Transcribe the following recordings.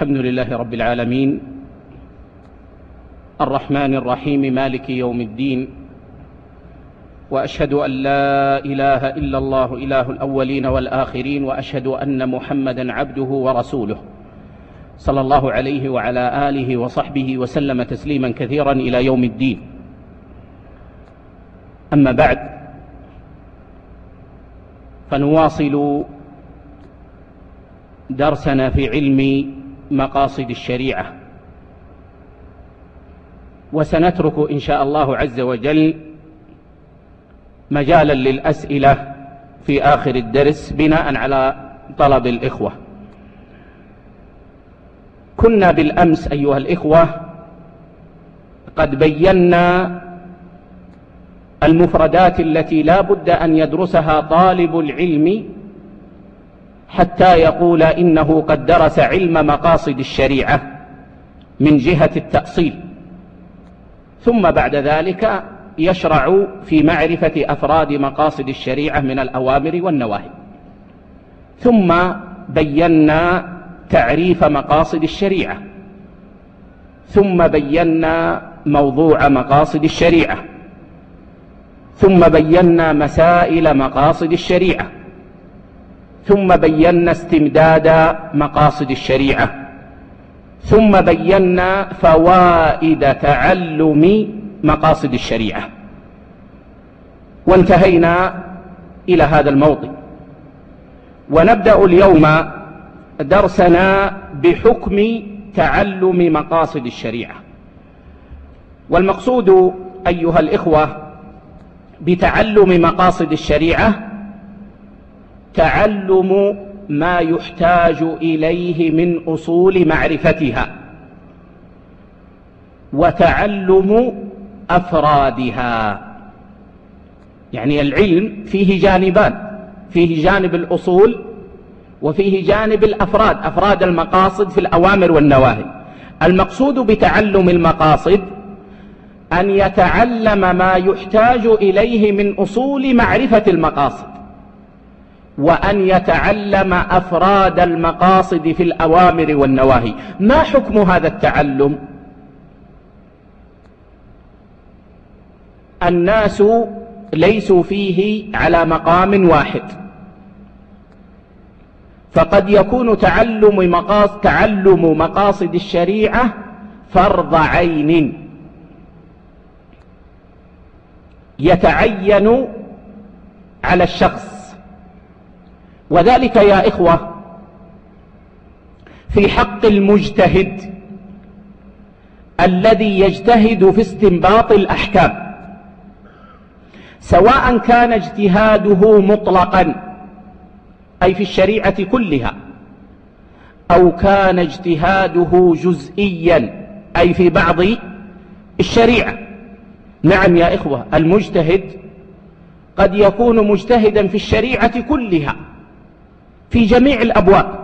الحمد لله رب العالمين. الرحمن الرحيم مالك يوم الدين. وأشهد أن لا إله إلا الله إله الأولين والآخرين وأشهد أن محمدا عبده ورسوله. صلى الله عليه وعلى آله وصحبه وسلم تسليما كثيرا إلى يوم الدين. أما بعد فنواصل درسنا في علم مقاصد الشريعة. وسنترك إن شاء الله عز وجل مجالا للأسئلة في آخر الدرس بناء على طلب الإخوة. كنا بالأمس أيها الإخوة قد بينا المفردات التي لا بد أن يدرسها طالب العلم حتى يقول إنه قد درس علم مقاصد الشريعة من جهة التأصيل. ثم بعد ذلك يشرع في معرفة أفراد مقاصد الشريعة من الأوامر والنواهي. ثم بينا تعريف مقاصد الشريعة. ثم بينا موضوع مقاصد الشريعة. ثم بينا مسائل مقاصد الشريعة. ثم بينا استمداد مقاصد الشريعة. ثم بينا فوائد تعلم مقاصد الشريعة. وانتهينا إلى هذا الموطن. ونبدأ اليوم درسنا بحكم تعلم مقاصد الشريعة. والمقصود أيها الإخوة بتعلم مقاصد الشريعة تعلم ما يحتاج إليه من أصول معرفتها وتعلم أفرادها. يعني العلم فيه جانبان فيه جانب الأصول وفيه جانب الأفراد أفراد المقاصد في الأوامر والنواهي. المقصود بتعلم المقاصد أن يتعلم ما يحتاج إليه من أصول معرفة المقاصد. وأن يتعلم أفراد المقاصد في الأوامر والنواهي. ما حكم هذا التعلم؟ الناس ليسوا فيه على مقام واحد. فقد يكون تعلم مقاصد, تعلم مقاصد الشريعة فرض عين. يتعين على الشخص. وذلك يا إخوة في حق المجتهد الذي يجتهد في استنباط الأحكام سواء كان اجتهاده مطلقا أي في الشريعة كلها أو كان اجتهاده جزئيا أي في بعض الشريعة. نعم يا إخوة المجتهد قد يكون مجتهدا في الشريعة كلها. في جميع الأبواب.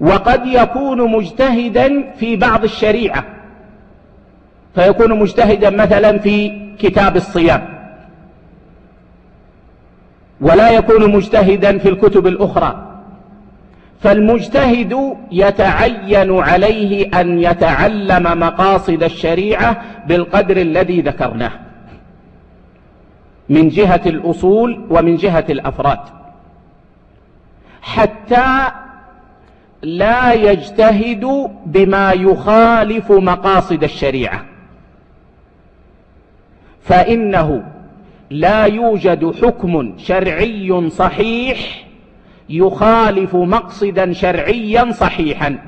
وقد يكون مجتهدا في بعض الشريعة. فيكون مجتهدا مثلا في كتاب الصيام. ولا يكون مجتهدا في الكتب الأخرى. فالمجتهد يتعين عليه أن يتعلم مقاصد الشريعة بالقدر الذي ذكرناه. من جهة الأصول ومن جهة الأفراد. حتى لا يجتهد بما يخالف مقاصد الشريعة. فإنه لا يوجد حكم شرعي صحيح يخالف مقصدا شرعيا صحيحا.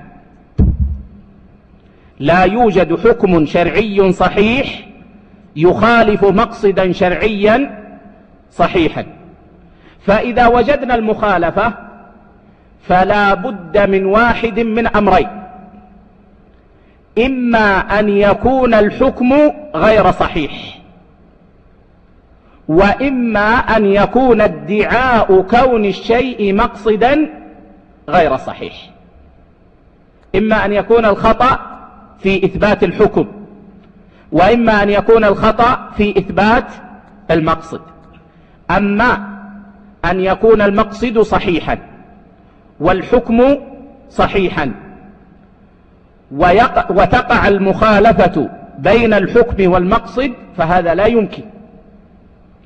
لا يوجد حكم شرعي صحيح يخالف مقصدا شرعيا صحيحا. فإذا وجدنا المخالفة فلا بد من واحد من أمرين. إما أن يكون الحكم غير صحيح وإما أن يكون ادعاء كون الشيء مقصدا غير صحيح. إما أن يكون الخطأ في إثبات الحكم وإما أن يكون الخطأ في إثبات المقصد. أما أن يكون المقصد صحيحا والحكم صحيحا. وتقع المخالفة بين الحكم والمقصد فهذا لا يمكن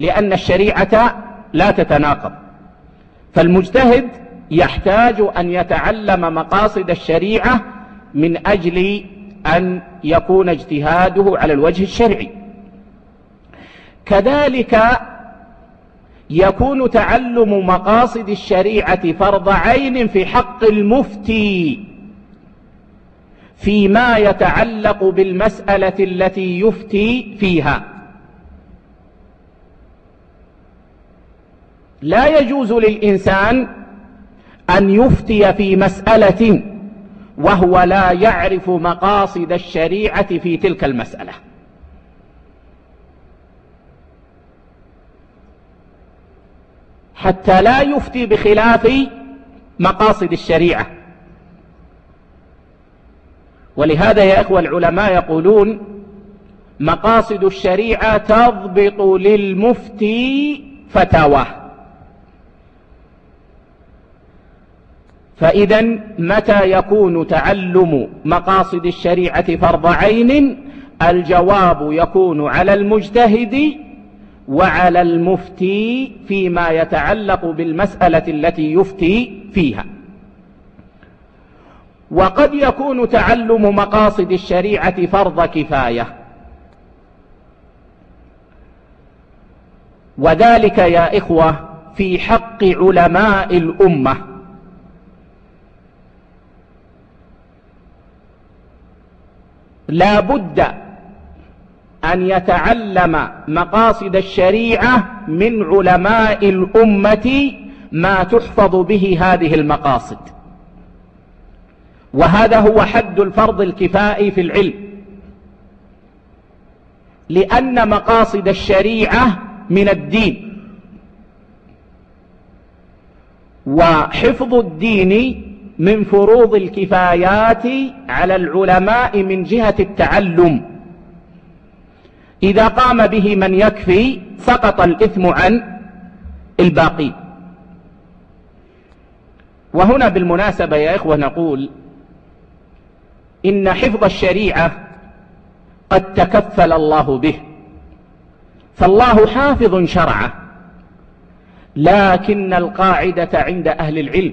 لأن الشريعة لا تتناقض. فالمجتهد يحتاج أن يتعلم مقاصد الشريعة من أجل أن يكون اجتهاده على الوجه الشرعي. كذلك يكون تعلم مقاصد الشريعة فرض عين في حق المفتي فيما يتعلق بالمسألة التي يفتي فيها. لا يجوز للإنسان أن يفتي في مسألة وهو لا يعرف مقاصد الشريعة في تلك المسألة. حتى لا يفتي بخلاف مقاصد الشريعة. ولهذا يا إخوة العلماء يقولون مقاصد الشريعة تضبط للمفتي فتاواه فإذا متى يكون تعلم مقاصد الشريعة فرض عين؟ الجواب يكون على المجتهد وعلى المفتي فيما يتعلق بالمسألة التي يفتي فيها. وقد يكون تعلم مقاصد الشريعة فرض كفاية. وذلك يا إخوة في حق علماء الأمة. لا بد أن يتعلم مقاصد الشريعة من علماء الأمة ما تحفظ به هذه المقاصد. وهذا هو حد الفرض الكفائي في العلم. لأن مقاصد الشريعة من الدين. وحفظ الدين من فروض الكفايات على العلماء من جهة التعلم. إذا قام به من يكفي سقط الإثم عن الباقي. وهنا بالمناسبة يا إخوة نقول إن حفظ الشريعة قد تكفل الله به فالله حافظ شرعه لكن القاعدة عند أهل العلم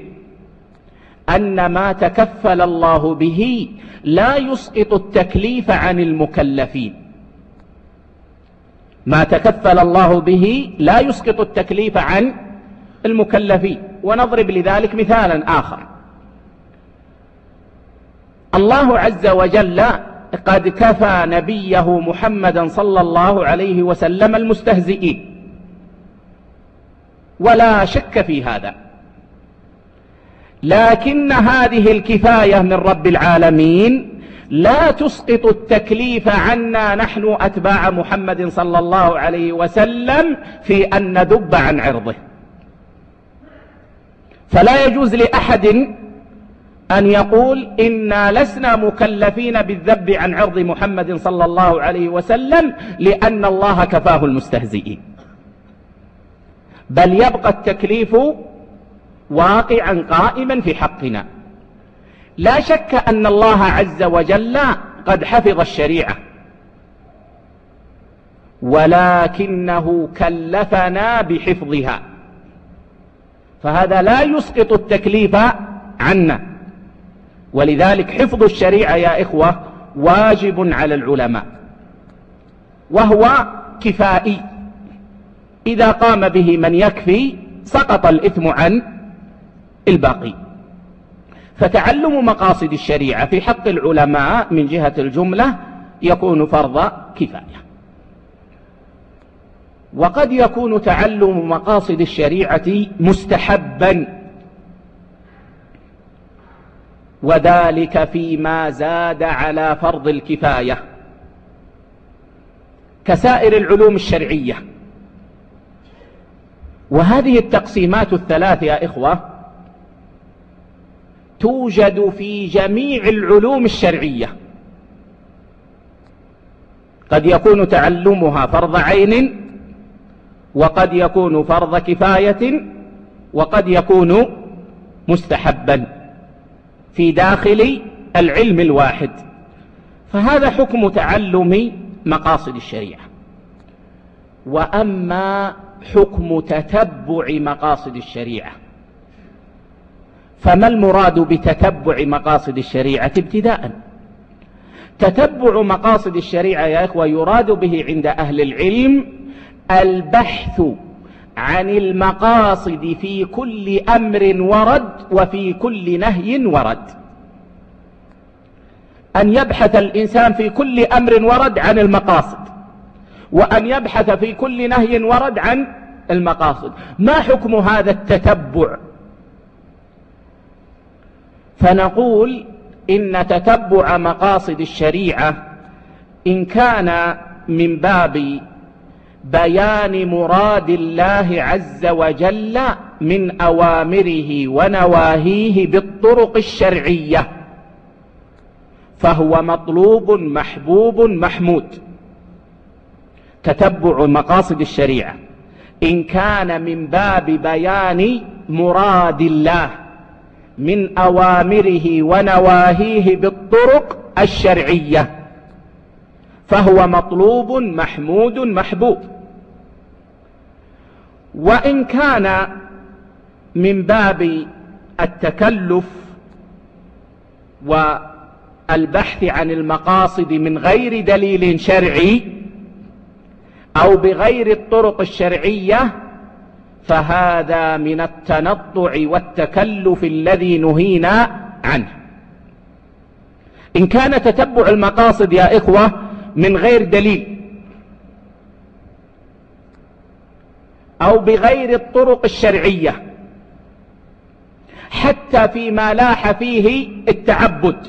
أن ما تكفل الله به لا يسقط التكليف عن المكلفين. ما تكفل الله به لا يسقط التكليف عن المكلفين ونضرب لذلك مثالا آخر. الله عز وجل قد كفى نبيه محمدا صلى الله عليه وسلم المستهزئين ولا شك في هذا. لكن هذه الكفاية من رب العالمين لا تسقط التكليف عنا نحن أتباع محمد صلى الله عليه وسلم في أن ندب عن عرضه. فلا يجوز لأحد أن يقول إنا لسنا مكلفين بالذب عن عرض محمد صلى الله عليه وسلم لأن الله كفاه المستهزئين. بل يبقى التكليف واقعا قائما في حقنا. لا شك أن الله عز وجل قد حفظ الشريعة. ولكنه كلفنا بحفظها. فهذا لا يسقط التكليف عنا. ولذلك حفظ الشريعة يا إخوة واجب على العلماء. وهو كفائي. إذا قام به من يكفي سقط الإثم عن الباقي. فتعلم مقاصد الشريعة في حق العلماء من جهة الجملة يكون فرض كفاية. وقد يكون تعلم مقاصد الشريعة مستحبا. وذلك فيما زاد على فرض الكفاية. كسائر العلوم الشرعية. وهذه التقسيمات الثلاث يا إخوة توجد في جميع العلوم الشرعية. قد يكون تعلمها فرض عين وقد يكون فرض كفاية وقد يكون مستحبا في داخل العلم الواحد. فهذا حكم تعلم مقاصد الشريعة. وأما حكم تتبع مقاصد الشريعة فما المراد بتتبع مقاصد الشريعة ابتداء؟ تتبع مقاصد الشريعة يا إخوة يراد به عند أهل العلم البحث عن المقاصد في كل أمر ورد وفي كل نهي ورد. أن يبحث الإنسان في كل أمر ورد عن المقاصد وأن يبحث في كل نهي ورد عن المقاصد. ما حكم هذا التتبع؟ فنقول إن تتبع مقاصد الشريعة إن كان من باب بيان مراد الله عز وجل من أوامره ونواهيه بالطرق الشرعية فهو مطلوب محبوب محمود. تتبع مقاصد الشريعة إن كان من باب بيان مراد الله من أوامره ونواهيه بالطرق الشرعية. فهو مطلوب محمود محبوب. وإن كان من باب التكلف والبحث عن المقاصد من غير دليل شرعي أو بغير الطرق الشرعية فهذا من التنطع والتكلف الذي نهينا عنه. إن كان تتبع المقاصد يا إخوة من غير دليل أو بغير الطرق الشرعية حتى فيما لاح فيه التعبد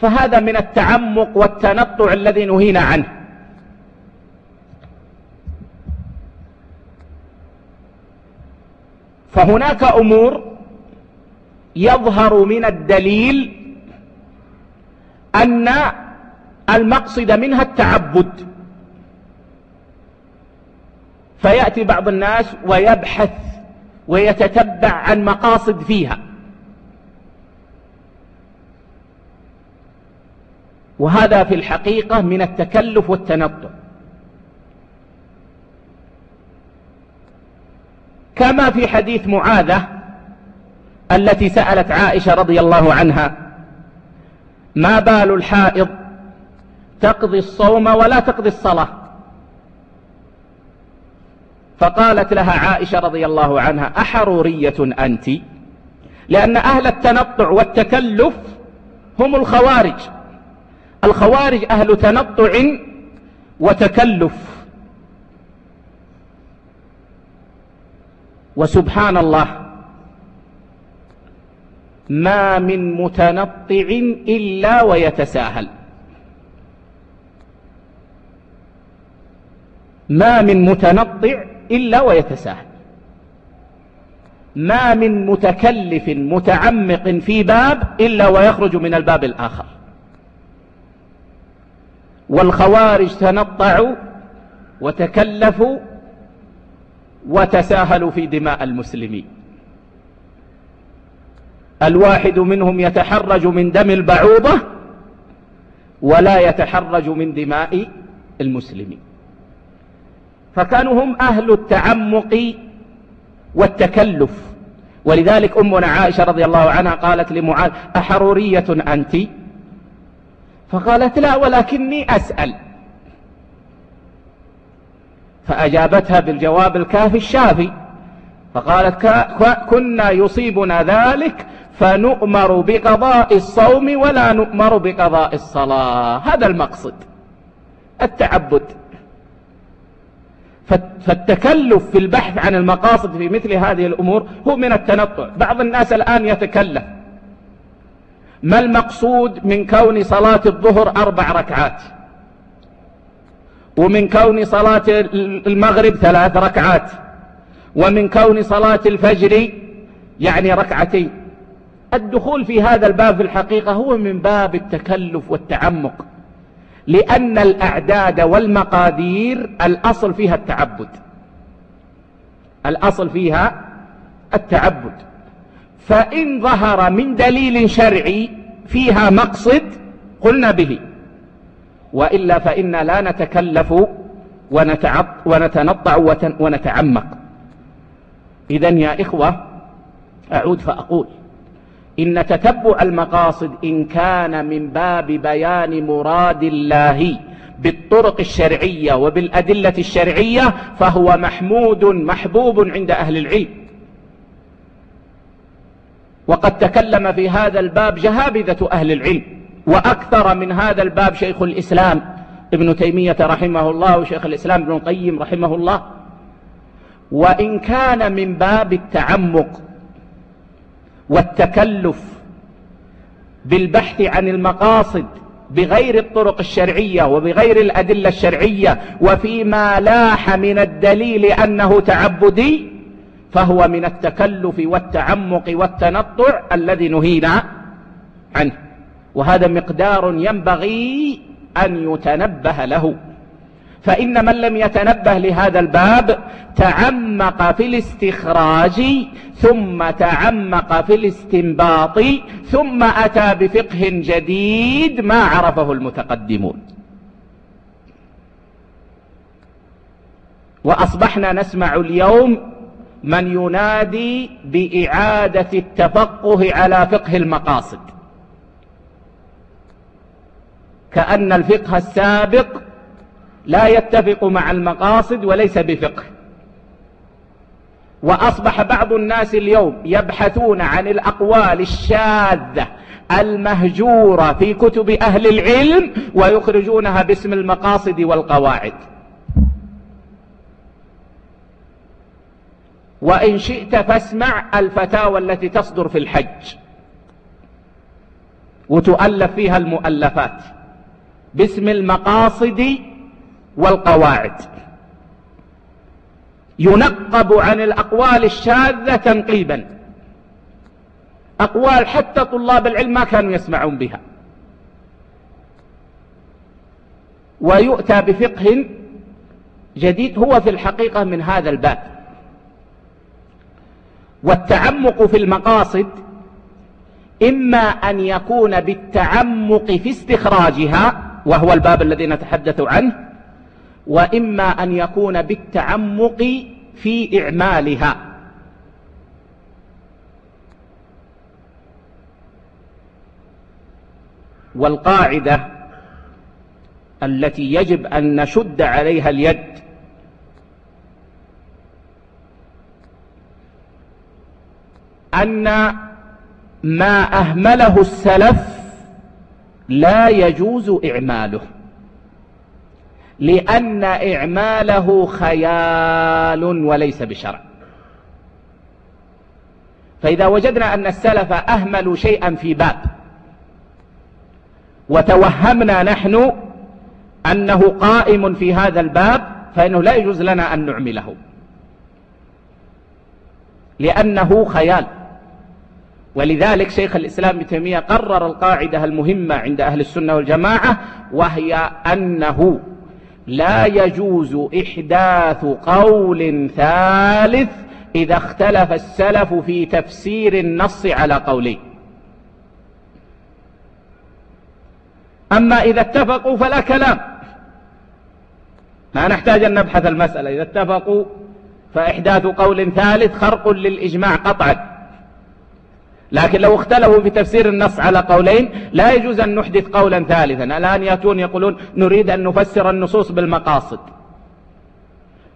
فهذا من التعمق والتنطع الذي نهينا عنه. فهناك أمور يظهر من الدليل أن المقصد منها التعبد. فيأتي بعض الناس ويبحث ويتتبع عن مقاصد فيها. وهذا في الحقيقة من التكلف والتنطع. كما في حديث معاذة التي سألت عائشة رضي الله عنها ما بال الحائض تقضي الصوم ولا تقضي الصلاة؟ فقالت لها عائشة رضي الله عنها أحرورية أنت؟ لأن أهل التنطع والتكلف هم الخوارج الخوارج أهل تنطع وتكلف. وسبحان الله ما من متنطع إلا ويتساهل. ما من متنطع إلا ويتساهل. ما من متكلف متعمق في باب إلا ويخرج من الباب الآخر. والخوارج تنطعوا وتكلفوا وتساهلوا في دماء المسلمين. الواحد منهم يتحرج من دم البعوضة ولا يتحرج من دماء المسلمين. فكانوا هم أهل التعمق والتكلف. ولذلك أمنا عائشة رضي الله عنها قالت لمعاذ أحرورية أنت؟ فقالت لا ولكني أسأل. فأجابتها بالجواب الكافي الشافي. فقالت كنا يصيبنا ذلك فنؤمر بقضاء الصوم ولا نؤمر بقضاء الصلاة. هذا المقصد. التعبد. فالتكلف في البحث عن المقاصد في مثل هذه الأمور هو من التنطع. بعض الناس الآن يتكلف. ما المقصود من كون صلاة الظهر أربع ركعات؟ ومن كون صلاة المغرب ثلاث ركعات ومن كون صلاة الفجر يعني ركعتين. الدخول في هذا الباب في الحقيقة هو من باب التكلف والتعمق لأن الأعداد والمقادير الأصل فيها التعبد. الأصل فيها التعبد. فإن ظهر من دليل شرعي فيها مقصد قلنا به. وإلا فإنا لا نتكلف ونتنطع ونتعمق. إذا يا إخوة أعود فأقول إن تتبع المقاصد إن كان من باب بيان مراد الله بالطرق الشرعية وبالأدلة الشرعية فهو محمود محبوب عند أهل العلم. وقد تكلم في هذا الباب جهابذة أهل العلم. وأكثر من هذا الباب شيخ الإسلام ابن تيمية رحمه الله وشيخ الإسلام ابن القيم رحمه الله. وإن كان من باب التعمق والتكلف بالبحث عن المقاصد بغير الطرق الشرعية وبغير الأدلة الشرعية وفيما لاح من الدليل أنه تعبدي فهو من التكلف والتعمق والتنطع الذي نهينا عنه. وهذا مقدار ينبغي أن يتنبه له. فإن من لم يتنبه لهذا الباب تعمق في الاستخراج ثم تعمق في الاستنباط ثم أتى بفقه جديد ما عرفه المتقدمون. وأصبحنا نسمع اليوم من ينادي بإعادة التفقه على فقه المقاصد. كأن الفقه السابق لا يتفق مع المقاصد وليس بفقه. وأصبح بعض الناس اليوم يبحثون عن الأقوال الشاذة المهجورة في كتب أهل العلم ويخرجونها باسم المقاصد والقواعد. وإن شئت فاسمع الفتاوى التي تصدر في الحج. وتؤلف فيها المؤلفات. باسم المقاصد والقواعد. ينقب عن الأقوال الشاذة تنقيبا. أقوال حتى طلاب العلم ما كانوا يسمعون بها. ويؤتى بفقه جديد هو في الحقيقة من هذا الباب. والتعمق في المقاصد إما أن يكون بالتعمق في استخراجها وهو الباب الذي نتحدث عنه وإما أن يكون بالتعمق في إعمالها. والقاعدة التي يجب أن نشد عليها اليد أن ما أهمله السلف لا يجوز إعماله لأن إعماله خيال وليس بشرع. فإذا وجدنا أن السلف أهملوا شيئا في باب وتوهمنا نحن أنه قائم في هذا الباب فإنه لا يجوز لنا أن نعمله لأنه خيال. ولذلك شيخ الإسلام ابن تيمية قرر القاعدة المهمة عند أهل السنة والجماعة وهي أنه لا يجوز إحداث قول ثالث إذا اختلف السلف في تفسير النص على قولين. أما إذا اتفقوا فلا كلام. ما نحتاج أن نبحث المسألة إذا اتفقوا فإحداث قول ثالث خرق للإجماع قطعا. لكن لو اختلفوا في تفسير النص على قولين لا يجوز أن نحدث قولا ثالثا. الآن يأتون يقولون نريد أن نفسر النصوص بالمقاصد.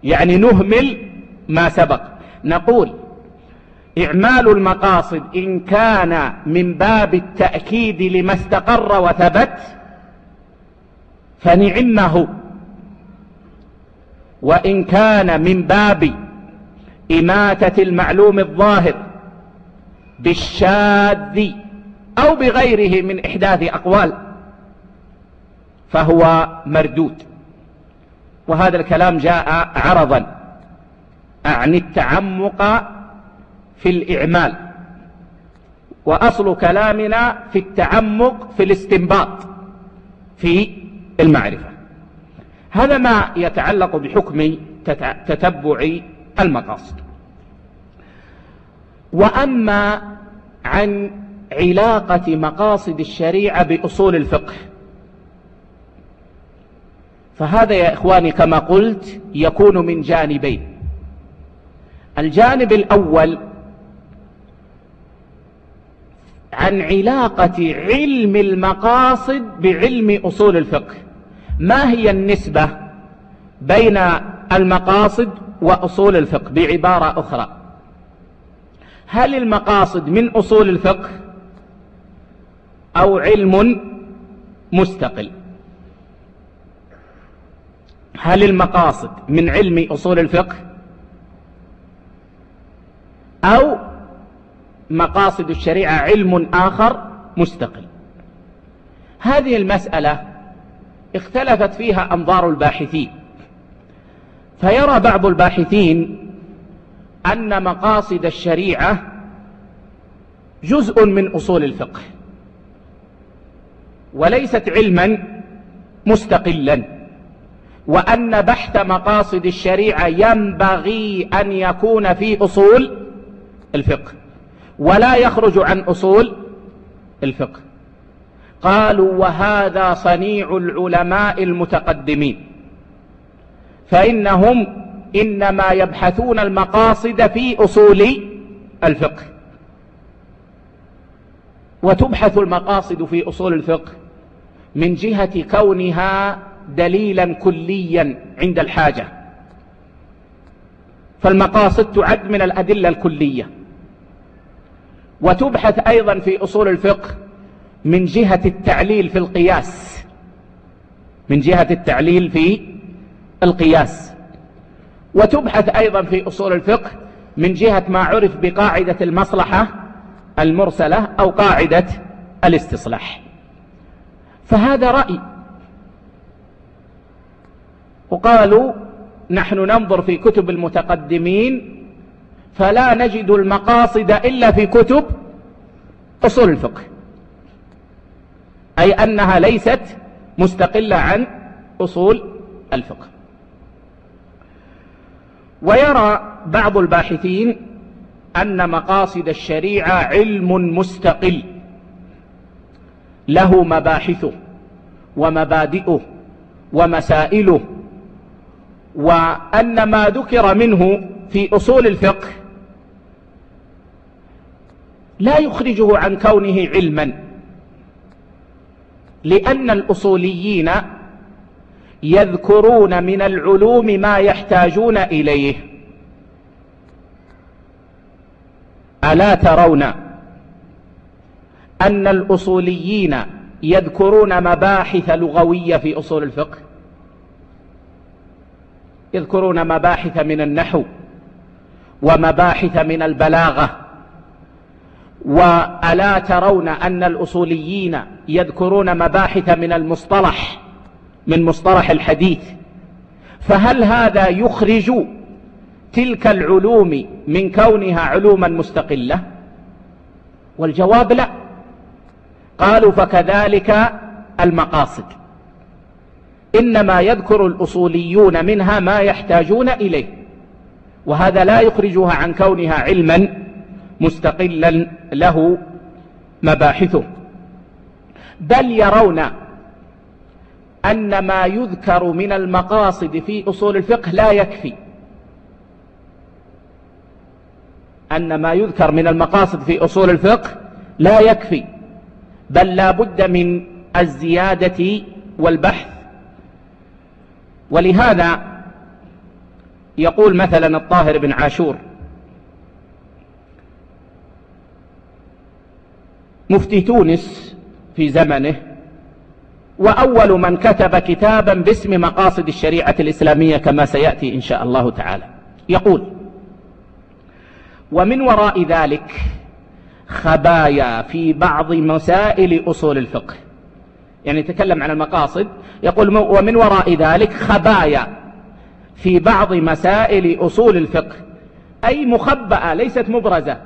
يعني نهمل ما سبق. نقول إعمال المقاصد إن كان من باب التأكيد لما استقر وثبت فنعمه. وإن كان من باب إماتة المعلوم الظاهر بالشاذ أو بغيره من إحداث أقوال فهو مردود. وهذا الكلام جاء عرضا. أعني التعمق في الإعمال. وأصل كلامنا في التعمق في الاستنباط في المعرفة. هذا ما يتعلق بحكم تتبع المقاصد. وأما عن علاقة مقاصد الشريعة بأصول الفقه. فهذا يا إخواني كما قلت يكون من جانبين. الجانب الأول عن علاقة علم المقاصد بعلم أصول الفقه. ما هي النسبة بين المقاصد وأصول الفقه بعبارة أخرى؟ هل المقاصد من أصول الفقه أو علم مستقل؟ هل المقاصد من علم أصول الفقه أو مقاصد الشريعة علم آخر مستقل؟ هذه المسألة اختلفت فيها أنظار الباحثين فيرى بعض الباحثين أن مقاصد الشريعة جزء من أصول الفقه وليست علما مستقلا وأن بحث مقاصد الشريعة ينبغي أن يكون في أصول الفقه ولا يخرج عن أصول الفقه. قالوا وهذا صنيع العلماء المتقدمين فإنهم إنما يبحثون المقاصد في أصول الفقه. وتبحث المقاصد في أصول الفقه من جهة كونها دليلا كليا عند الحاجة. فالمقاصد تعد من الأدلة الكلية. وتبحث أيضا في أصول الفقه من جهة التعليل في القياس. من جهة التعليل في القياس. وتبحث أيضا في أصول الفقه من جهة ما عرف بقاعدة المصلحة المرسلة أو قاعدة الاستصلاح. فهذا رأي. وقالوا نحن ننظر في كتب المتقدمين فلا نجد المقاصد إلا في كتب أصول الفقه. أي أنها ليست مستقلة عن أصول الفقه. ويرى بعض الباحثين أن مقاصد الشريعة علم مستقل له مباحثه ومبادئه ومسائله وأن ما ذكر منه في أصول الفقه لا يخرجه عن كونه علما لأن الأصوليين يذكرون من العلوم ما يحتاجون إليه. ألا ترون أن الأصوليين يذكرون مباحث لغوية في أصول الفقه؟ يذكرون مباحث من النحو ومباحث من البلاغة. وألا ترون أن الأصوليين يذكرون مباحث من المصطلح؟ من مصطلح الحديث. فهل هذا يخرج تلك العلوم من كونها علوما مستقلة؟ والجواب لا. قالوا فكذلك المقاصد. إنما يذكر الأصوليون منها ما يحتاجون إليه. وهذا لا يخرجها عن كونها علما مستقلا له مباحثه. بل يرون أن ما يذكر من المقاصد في أصول الفقه لا يكفي. أن ما يذكر من المقاصد في أصول الفقه لا يكفي. بل لا بد من الزيادة والبحث. ولهذا يقول مثلا الطاهر بن عاشور مفتي تونس في زمنه وأول من كتب كتابا باسم مقاصد الشريعة الإسلامية كما سيأتي إن شاء الله تعالى. يقول ومن وراء ذلك خبايا في بعض مسائل أصول الفقه. يعني يتكلم عن المقاصد. يقول ومن وراء ذلك خبايا في بعض مسائل أصول الفقه أي مخبأة ليست مبرزة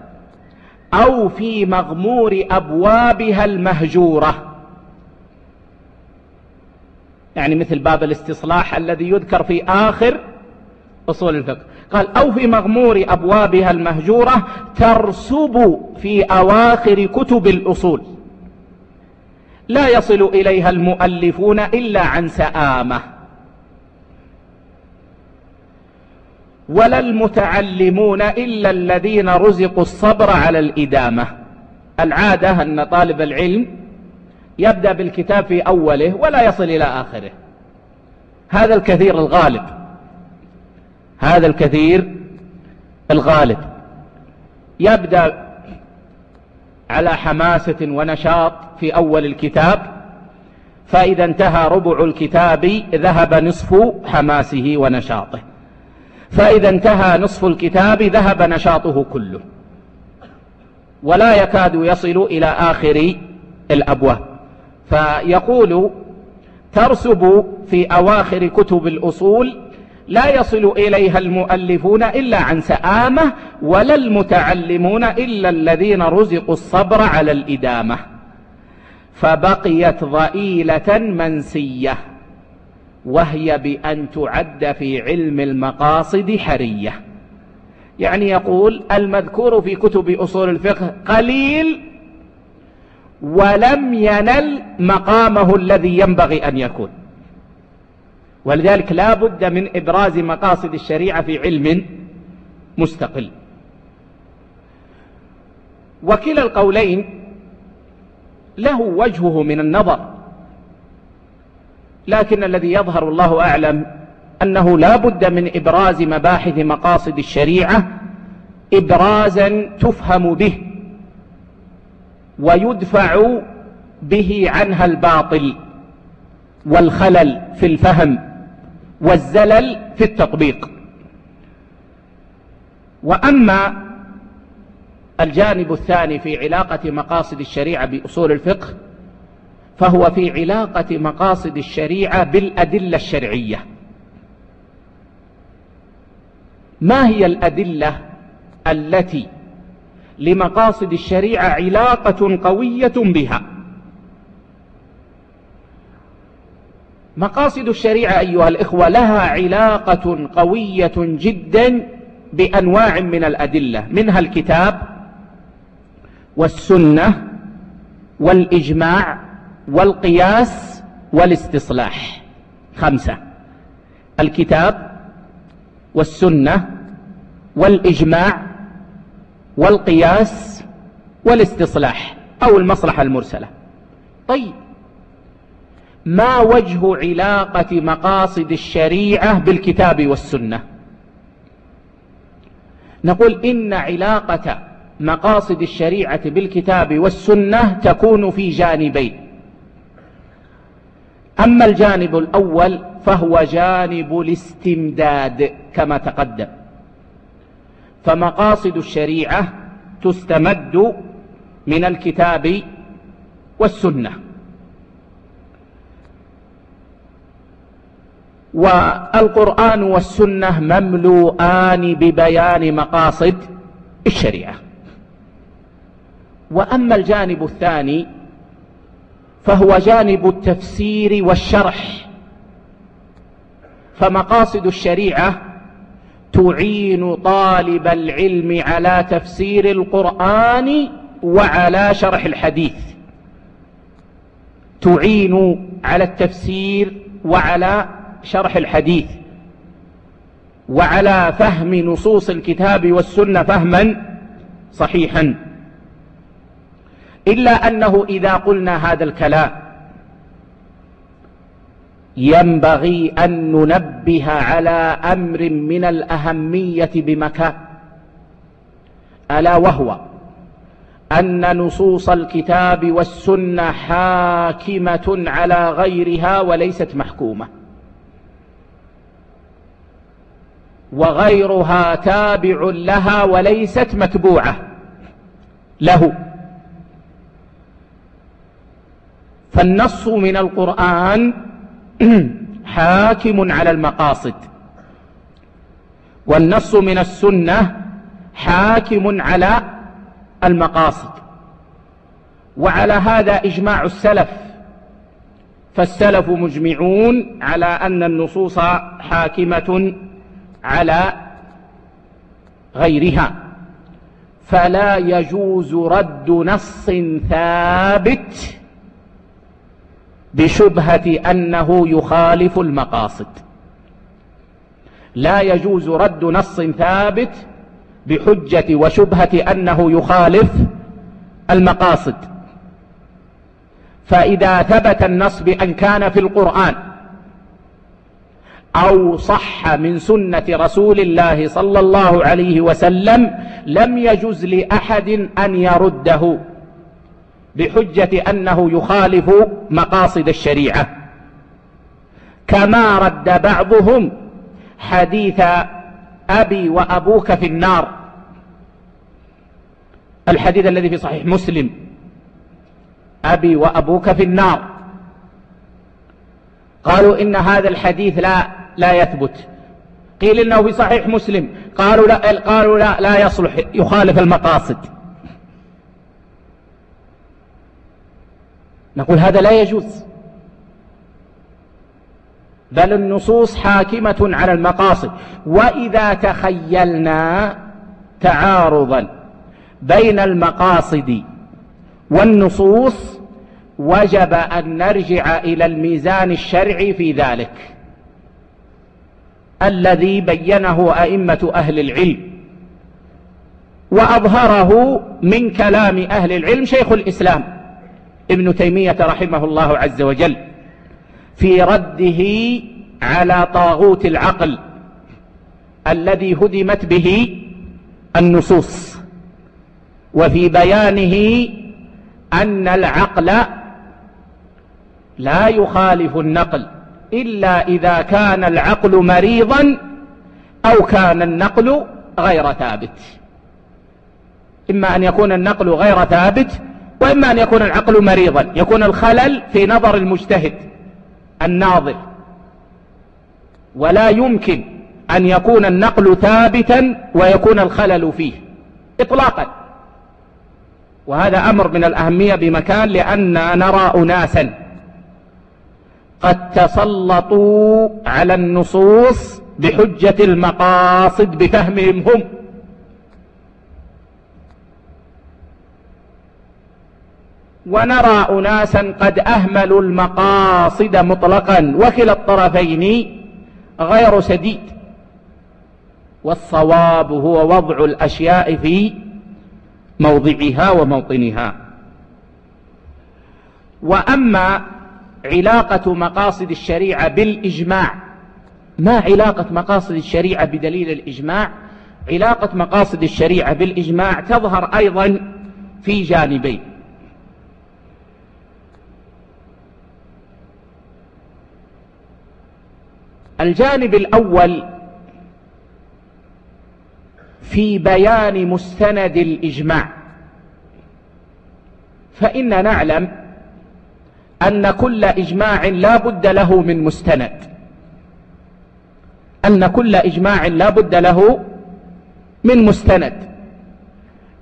أو في مغمور أبوابها المهجورة. يعني مثل باب الاستصلاح الذي يذكر في آخر أصول الفقه. قال أو في مغمور أبوابها المهجورة ترسب في أواخر كتب الأصول. لا يصل إليها المؤلفون إلا عن سآمة. ولا المتعلمون إلا الذين رزقوا الصبر على الإدامة. العادة أن طالب العلم يبدأ بالكتاب في أوله ولا يصل إلى آخره. هذا الكثير الغالب. هذا الكثير الغالب. يبدأ على حماسة ونشاط في أول الكتاب فإذا انتهى ربع الكتاب ذهب نصف حماسه ونشاطه. فإذا انتهى نصف الكتاب ذهب نشاطه كله. ولا يكاد يصل إلى آخر الأبواب. فيقول ترسب في أواخر كتب الأصول لا يصل إليها المؤلفون إلا عن سآمة ولا المتعلمون إلا الذين رزقوا الصبر على الإدامة. فبقيت ضئيلة منسية وهي بأن تعد في علم المقاصد حرية. يعني يقول المذكور في كتب أصول الفقه قليل ولم ينل مقامه الذي ينبغي أن يكون. ولذلك لا بد من إبراز مقاصد الشريعة في علم مستقل. وكلا القولين له وجهه من النظر لكن الذي يظهر الله أعلم أنه لا بد من إبراز مباحث مقاصد الشريعة إبرازا تفهم به. ويدفع به عنها الباطل والخلل في الفهم والزلل في التطبيق. وأما الجانب الثاني في علاقة مقاصد الشريعة بأصول الفقه فهو في علاقة مقاصد الشريعة بالأدلة الشرعية. ما هي الأدلة التي لمقاصد الشريعة علاقة قوية بها. مقاصد الشريعة أيها الإخوة لها علاقة قوية جدا بأنواع من الأدلة منها الكتاب والسنة والإجماع والقياس والاستصلاح. خمسة. الكتاب والسنة والإجماع والقياس والاستصلاح أو المصلحة المرسلة. طيب ما وجه علاقة مقاصد الشريعة بالكتاب والسنة؟ نقول إن علاقة مقاصد الشريعة بالكتاب والسنة تكون في جانبين. أما الجانب الأول فهو جانب الاستمداد كما تقدم. فمقاصد الشريعة تستمد من الكتاب والسنة. والقرآن والسنة مملوءان ببيان مقاصد الشريعة. وأما الجانب الثاني فهو جانب التفسير والشرح. فمقاصد الشريعة تعين طالب العلم على تفسير القرآن وعلى شرح الحديث. تعين على التفسير وعلى شرح الحديث. وعلى فهم نصوص الكتاب والسنة فهما صحيحا. إلا أنه إذا قلنا هذا الكلام ينبغي أن ننبه على أمر من الأهمية بمكان ألا وهو أن نصوص الكتاب والسنة حاكمة على غيرها وليست محكومة. وغيرها تابع لها وليست متبوعة له. فالنص من القرآن حاكم على المقاصد. والنص من السنة حاكم على المقاصد. وعلى هذا إجماع السلف. فالسلف مجمعون على أن النصوص حاكمة على غيرها. فلا يجوز رد نص ثابت بشبهة أنه يخالف المقاصد. لا يجوز رد نص ثابت بحجة وشبهة أنه يخالف المقاصد. فإذا ثبت النص بأن كان في القرآن أو صح من سنة رسول الله صلى الله عليه وسلم لم يجز لأحد أن يرده. بحجة أنه يخالف مقاصد الشريعة. كما رد بعضهم حديث أبي وأبوك في النار. الحديث الذي في صحيح مسلم. أبي وأبوك في النار. قالوا إن هذا الحديث لا لا يثبت. قيل إنه في صحيح مسلم. قالوا لا قالوا لا لا يصلح يخالف المقاصد. نقول هذا لا يجوز. بل النصوص حاكمة على المقاصد. وإذا تخيلنا تعارضا بين المقاصد والنصوص وجب أن نرجع إلى الميزان الشرعي في ذلك. الذي بينه أئمة أهل العلم وأظهره من كلام أهل العلم شيخ الإسلام. ابن تيمية رحمه الله عز وجل في رده على طاغوت العقل الذي هدمت به النصوص وفي بيانه أن العقل لا يخالف النقل إلا إذا كان العقل مريضا أو كان النقل غير ثابت. إما أن يكون النقل غير ثابت وإما أن يكون العقل مريضا يكون الخلل في نظر المجتهد الناظر. ولا يمكن أن يكون النقل ثابتا ويكون الخلل فيه إطلاقا. وهذا أمر من الأهمية بمكان لأن نرى أناسا قد تسلطوا على النصوص بحجة المقاصد بفهمهم هم. ونرى أناسا قد أهملوا المقاصد مطلقا وكلا الطرفين غير سديد والصواب هو وضع الأشياء في موضعها وموطنها. وأما علاقة مقاصد الشريعة بالإجماع ما علاقة مقاصد الشريعة بدليل الإجماع؟ علاقة مقاصد الشريعة بالإجماع تظهر أيضا في جانبين. الجانب الأول في بيان مستند الإجماع. فإن نعلم أن كل إجماع لا بد له من مستند. أن كل إجماع لا بد له من مستند.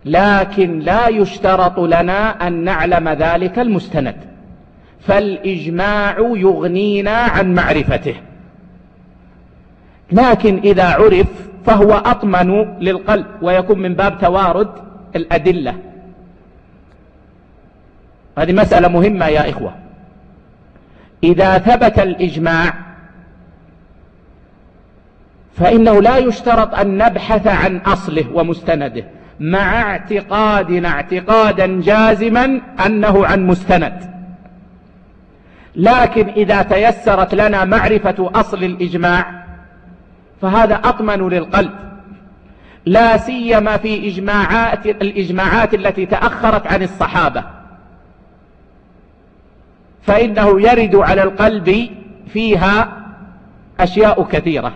لكن لا يشترط لنا أن نعلم ذلك المستند. فالإجماع يغنينا عن معرفته. لكن إذا عرف فهو أطمن للقلب ويكون من باب توارد الأدلة. هذه مسألة مهمة يا إخوة. إذا ثبت الإجماع فإنه لا يشترط أن نبحث عن أصله ومستنده مع اعتقادنا اعتقادا جازما أنه عن مستند. لكن إذا تيسرت لنا معرفة أصل الإجماع فهذا أطمن للقلب. لا سيما في إجماعات الإجماعات التي تأخرت عن الصحابة. فإنه يرد على القلب فيها أشياء كثيرة.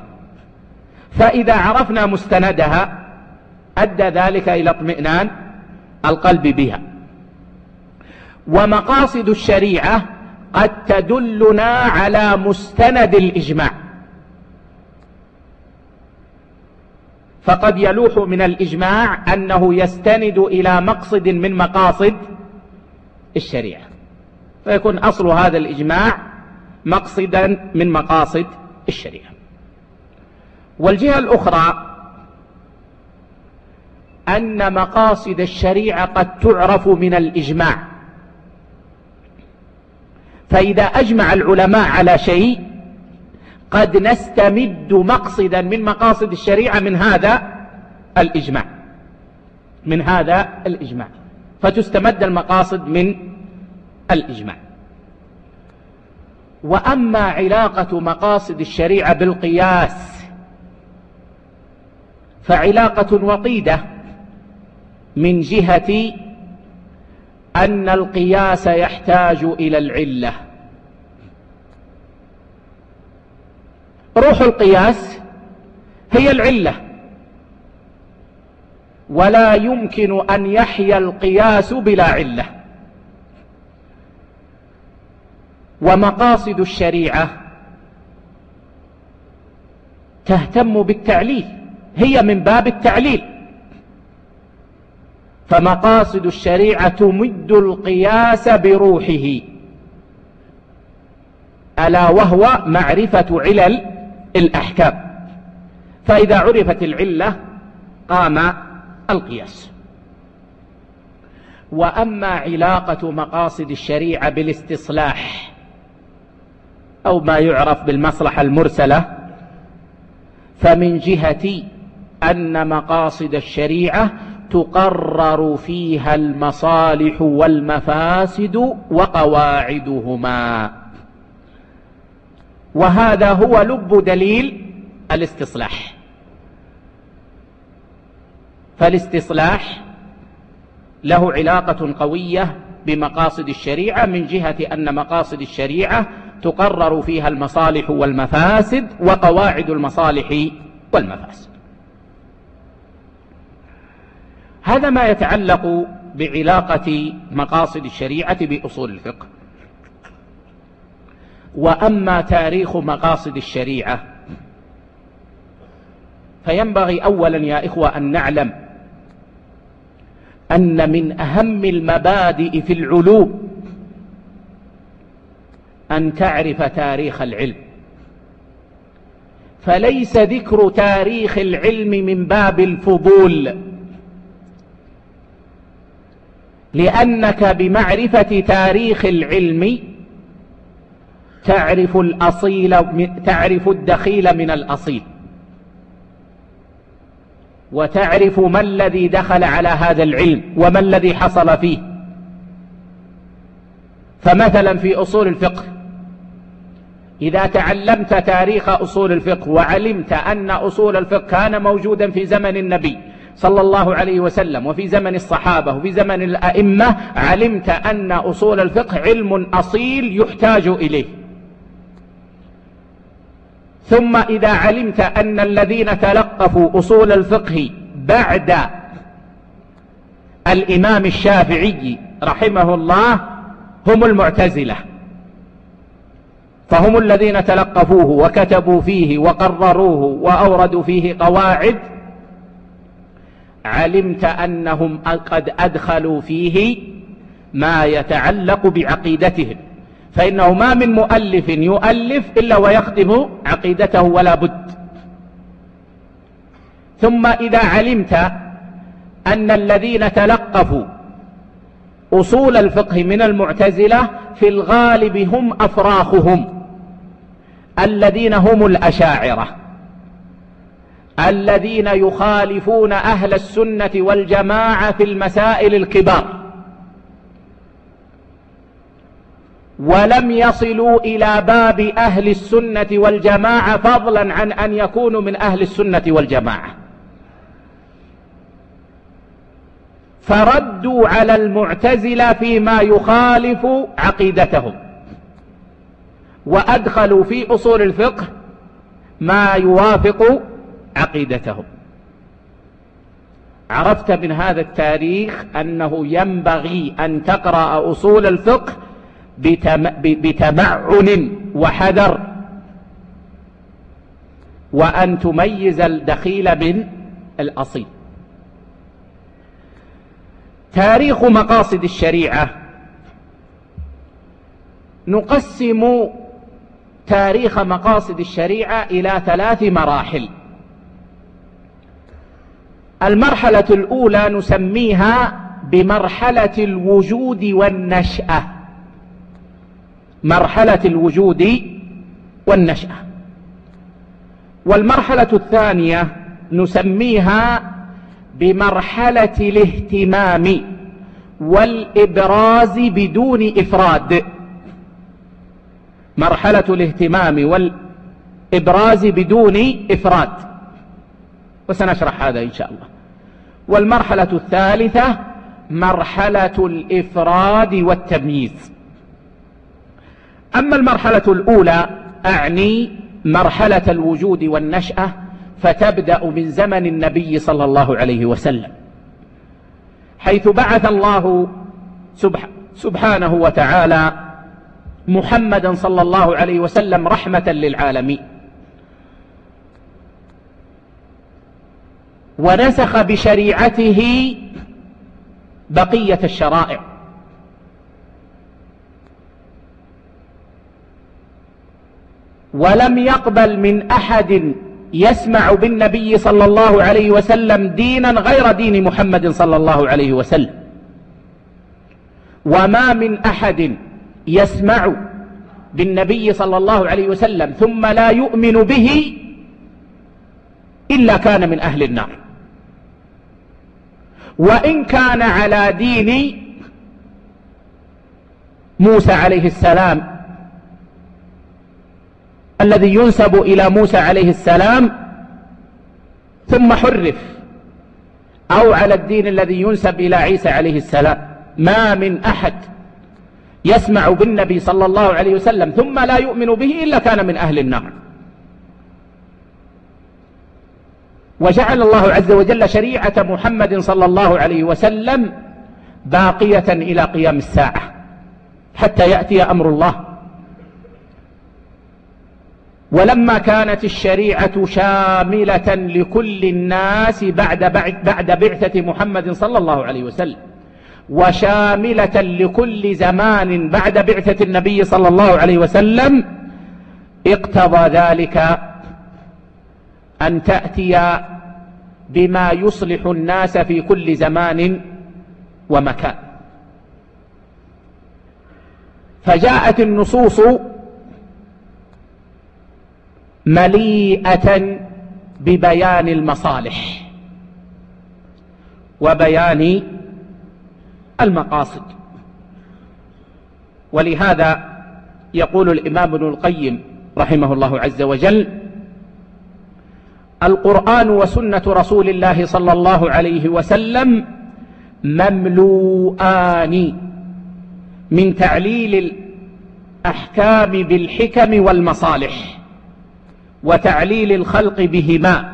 فإذا عرفنا مستندها أدى ذلك إلى اطمئنان القلب بها. ومقاصد الشريعة قد تدلنا على مستند الإجماع. فقد يلوح من الإجماع أنه يستند إلى مقصد من مقاصد الشريعة. فيكون أصل هذا الإجماع مقصدا من مقاصد الشريعة. والجهة الأخرى أن مقاصد الشريعة قد تعرف من الإجماع. فإذا أجمع العلماء على شيء قد نستمد مقصدا من مقاصد الشريعة من هذا الإجماع. من هذا الإجماع. فتستمد المقاصد من الإجماع. وأما علاقة مقاصد الشريعة بالقياس فعلاقة وطيدة من جهة أن القياس يحتاج إلى العلة. روح القياس هي العلة. ولا يمكن أن يحيا القياس بلا علة. ومقاصد الشريعة تهتم بالتعليل هي من باب التعليل. فمقاصد الشريعة تمد القياس بروحه ألا وهو معرفة علل الأحكام. فإذا عرفت العلة قام القياس. وأما علاقة مقاصد الشريعة بالاستصلاح أو ما يعرف بالمصلحة المرسلة فمن جهة أن مقاصد الشريعة تقرر فيها المصالح والمفاسد وقواعدهما. وهذا هو لب دليل الاستصلاح. فالاستصلاح له علاقة قوية بمقاصد الشريعة من جهة أن مقاصد الشريعة تقرر فيها المصالح والمفاسد وقواعد المصالح والمفاسد. هذا ما يتعلق بعلاقة مقاصد الشريعة بأصول الفقه. وأما تاريخ مقاصد الشريعة فينبغي أولا يا إخوة أن نعلم أن من أهم المبادئ في العلوم أن تعرف تاريخ العلم. فليس ذكر تاريخ العلم من باب الفضول لأنك بمعرفة تاريخ العلم تعرف الأصيل تعرف الدخيل من الأصيل. وتعرف ما الذي دخل على هذا العلم وما الذي حصل فيه. فمثلا في أصول الفقه إذا تعلمت تاريخ أصول الفقه وعلمت أن أصول الفقه كان موجودا في زمن النبي صلى الله عليه وسلم وفي زمن الصحابة وفي زمن الأئمة علمت أن أصول الفقه علم أصيل يحتاج إليه. ثم إذا علمت أن الذين تلقفوا أصول الفقه بعد الإمام الشافعي رحمه الله هم المعتزلة. فهم الذين تلقفوه وكتبوا فيه وقرروه وأوردوا فيه قواعد علمت أنهم قد أدخلوا فيه ما يتعلق بعقيدتهم. فإنه ما من مؤلف يؤلف إلا ويخدم عقيدته ولا بد. ثم إذا علمت أن الذين تلقفوا أصول الفقه من المعتزلة في الغالب هم أفراخهم الذين هم الأشاعرة الذين يخالفون أهل السنة والجماعة في المسائل الكبار. ولم يصلوا إلى باب أهل السنة والجماعة فضلا عن أن يكونوا من أهل السنة والجماعة. فردوا على المعتزلة فيما يخالف عقيدتهم. وأدخلوا في أصول الفقه ما يوافق عقيدتهم. عرفت من هذا التاريخ أنه ينبغي أن تقرأ أصول الفقه بتمعن وحذر. وأن تميز الدخيل من الأصيل. تاريخ مقاصد الشريعة. نقسم تاريخ مقاصد الشريعة إلى ثلاث مراحل. المرحلة الأولى نسميها بمرحلة الوجود والنشأة. مرحلة الوجود والنشأة. والمرحلة الثانية نسميها بمرحلة الاهتمام والإبراز بدون إفراد. مرحلة الاهتمام والإبراز بدون إفراد. وسنشرح هذا إن شاء الله. والمرحلة الثالثة مرحلة الإفراد والتمييز. أما المرحلة الأولى أعني مرحلة الوجود والنشأة فتبدأ من زمن النبي صلى الله عليه وسلم. حيث بعث الله سبحانه وتعالى محمدا صلى الله عليه وسلم رحمة للعالمين. ونسخ بشريعته بقية الشرائع. ولم يقبل من أحد يسمع بالنبي صلى الله عليه وسلم دينا غير دين محمد صلى الله عليه وسلم. وما من أحد يسمع بالنبي صلى الله عليه وسلم ثم لا يؤمن به إلا كان من أهل النار. وإن كان على دين موسى عليه السلام الذي ينسب إلى موسى عليه السلام ثم حرف أو على الدين الذي ينسب إلى عيسى عليه السلام. ما من أحد يسمع بالنبي صلى الله عليه وسلم ثم لا يؤمن به إلا كان من أهل النار. وجعل الله عز وجل شريعة محمد صلى الله عليه وسلم باقية إلى قيام الساعة حتى يأتي أمر الله. ولما كانت الشريعة شاملة لكل الناس بعد, بعد بعثة محمد صلى الله عليه وسلم وشاملة لكل زمان بعد بعثة النبي صلى الله عليه وسلم اقتضى ذلك أن تأتي بما يصلح الناس في كل زمان ومكان. فجاءت النصوص مليئة ببيان المصالح وبيان المقاصد. ولهذا يقول الإمام ابن القيم رحمه الله عز وجل القرآن وسنة رسول الله صلى الله عليه وسلم مملوءان من تعليل الأحكام بالحكم والمصالح. وتعليل الخلق بهما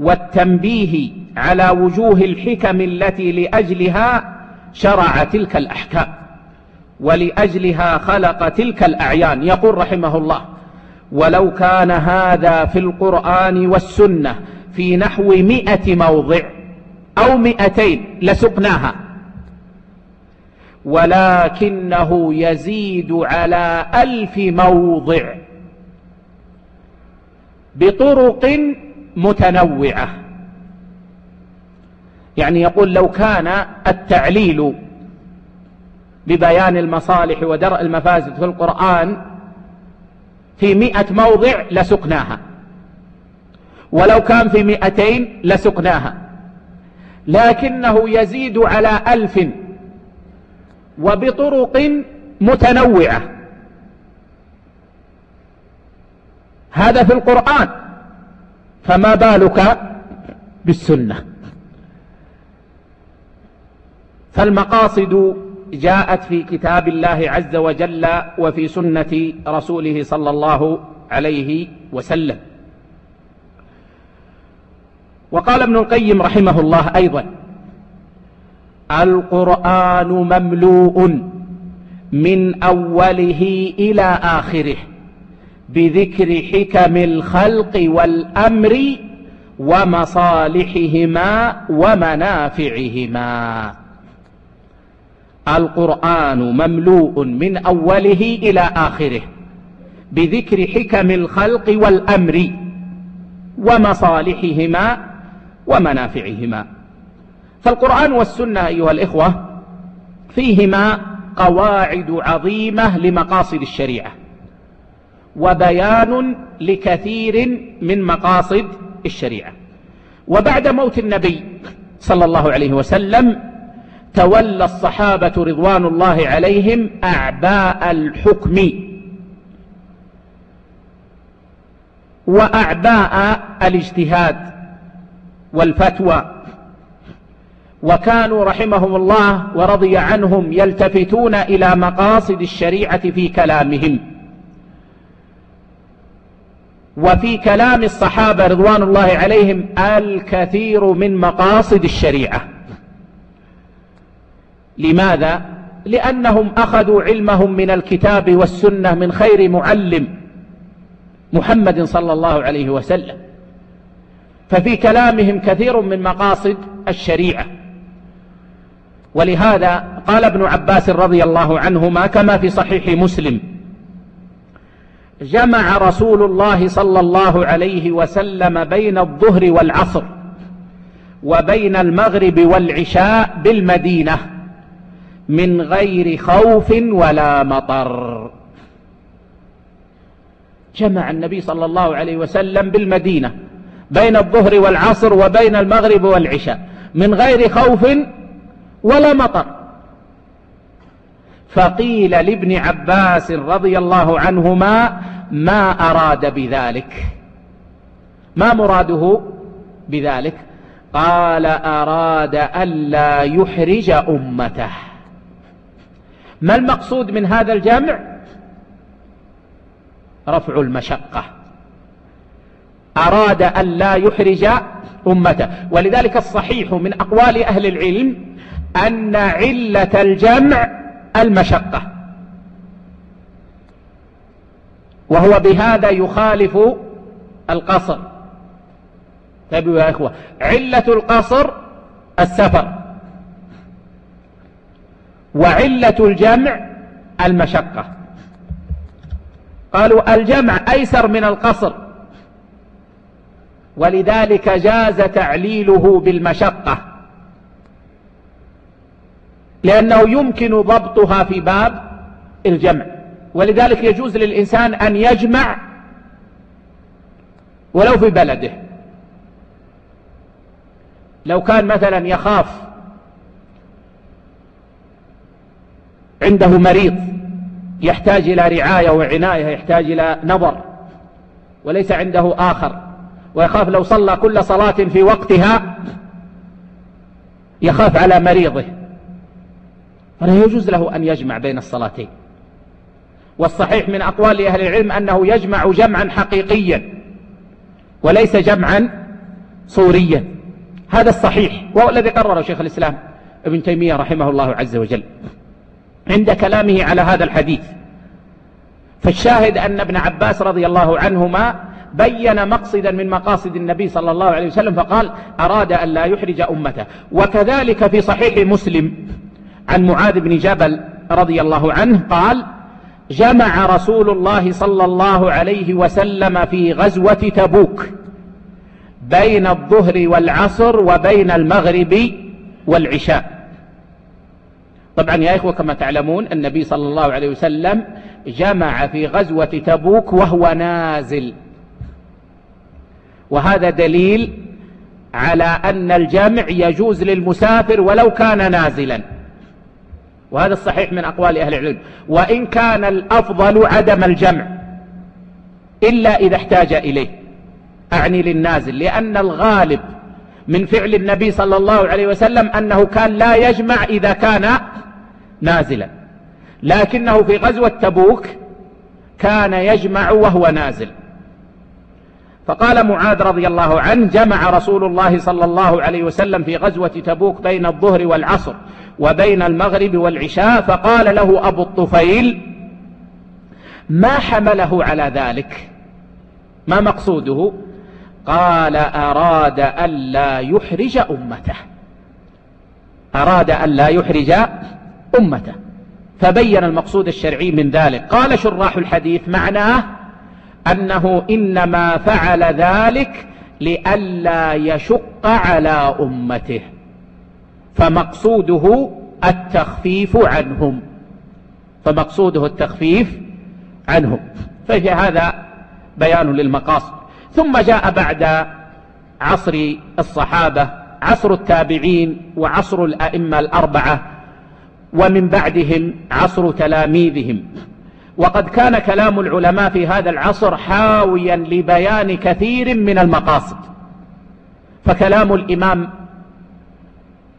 والتنبيه على وجوه الحكم التي لأجلها شرع تلك الأحكام ولأجلها خلق تلك الأعيان. يقول رحمه الله ولو كان هذا في القرآن والسنة في نحو مئة موضع أو مئتين لسقناها ولكنه يزيد على ألف موضع بطرق متنوعة. يعني يقول لو كان التعليل ببيان المصالح ودرء المفاسد في القرآن في مئة موضع لسقناها. ولو كان في مئتين لسقناها. لكنه يزيد على ألف وبطرق متنوعة. هذا في القرآن. فما بالك بالسنة؟ فالمقاصد جاءت في كتاب الله عز وجل وفي سنة رسوله صلى الله عليه وسلم. وقال ابن القيم رحمه الله أيضا القرآن مملوء من أوله إلى آخره. بذكر حكم الخلق والأمر ومصالحهما ومنافعهما. القرآن مملوء من أوله إلى آخره. بذكر حكم الخلق والأمر ومصالحهما ومنافعهما. فالقرآن والسنة أيها الإخوة فيهما قواعد عظيمة لمقاصد الشريعة. وبيان لكثير من مقاصد الشريعة. وبعد موت النبي صلى الله عليه وسلم تولى الصحابة رضوان الله عليهم أعباء الحكم وأعباء الاجتهاد والفتوى. وكانوا رحمهم الله ورضي عنهم يلتفتون إلى مقاصد الشريعة في كلامهم. وفي كلام الصحابة رضوان الله عليهم الكثير من مقاصد الشريعة. لماذا؟ لأنهم أخذوا علمهم من الكتاب والسنة من خير معلم محمد صلى الله عليه وسلم. ففي كلامهم كثير من مقاصد الشريعة. ولهذا قال ابن عباس رضي الله عنهما كما في صحيح مسلم جمع رسول الله صلى الله عليه وسلم بين الظهر والعصر وبين المغرب والعشاء بالمدينة من غير خوف ولا مطر. جمع النبي صلى الله عليه وسلم بالمدينة بين الظهر والعصر وبين المغرب والعشاء من غير خوف ولا مطر. فقيل لابن عباس رضي الله عنهما ما أراد بذلك؟ ما مراده بذلك؟ قال أراد ألا يحرج أمته. ما المقصود من هذا الجمع رفع المشقة. أراد ألا يحرج أمته. ولذلك الصحيح من أقوال أهل العلم أن علة الجمع المشقة. وهو بهذا يخالف القصر. تابعوا يا إخوة. علة القصر السفر. وعلة الجمع المشقة. قالوا الجمع أيسر من القصر. ولذلك جاز تعليله بالمشقة. لأنه يمكن ضبطها في باب الجمع. ولذلك يجوز للإنسان أن يجمع ولو في بلده. لو كان مثلا يخاف عنده مريض يحتاج إلى رعاية وعناية يحتاج إلى نظر وليس عنده آخر ويخاف لو صلى كل صلاة في وقتها يخاف على مريضه. فلا يجوز له أن يجمع بين الصلاتين. والصحيح من أقوال أهل العلم أنه يجمع جمعا حقيقيا وليس جمعا صوريا. هذا الصحيح وهو الذي قرره شيخ الإسلام ابن تيمية رحمه الله عز وجل عند كلامه على هذا الحديث. فالشاهد أن ابن عباس رضي الله عنهما بين مقصدا من مقاصد النبي صلى الله عليه وسلم فقال أراد أن لا يحرج أمته. وكذلك في صحيح مسلم عن معاذ بن جبل رضي الله عنه قال جمع رسول الله صلى الله عليه وسلم في غزوة تبوك بين الظهر والعصر وبين المغرب والعشاء. طبعا يا إخوة كما تعلمون النبي صلى الله عليه وسلم جمع في غزوة تبوك وهو نازل. وهذا دليل على أن الجمع يجوز للمسافر ولو كان نازلا. وهذا الصحيح من أقوال أهل العلم. وإن كان الأفضل عدم الجمع إلا إذا احتاج إليه. أعني للنازل. لأن الغالب من فعل النبي صلى الله عليه وسلم أنه كان لا يجمع إذا كان نازلا. لكنه في غزوة تبوك كان يجمع وهو نازل. فقال معاذ رضي الله عنه جمع رسول الله صلى الله عليه وسلم في غزوة تبوك بين الظهر والعصر. وبين المغرب والعشاء فقال له أبو الطفيل ما حمله على ذلك؟ ما مقصوده؟ قال أراد ألا يحرج أمته. أراد ألا يحرج أمته. فبين المقصود الشرعي من ذلك. قال شراح الحديث معناه أنه إنما فعل ذلك لئلا يشق على أمته. فمقصوده التخفيف عنهم. فمقصوده التخفيف عنهم. ففي هذا بيان للمقاصد. ثم جاء بعد عصر الصحابة عصر التابعين وعصر الأئمة الأربعة ومن بعدهم عصر تلاميذهم. وقد كان كلام العلماء في هذا العصر حاويا لبيان كثير من المقاصد. فكلام الإمام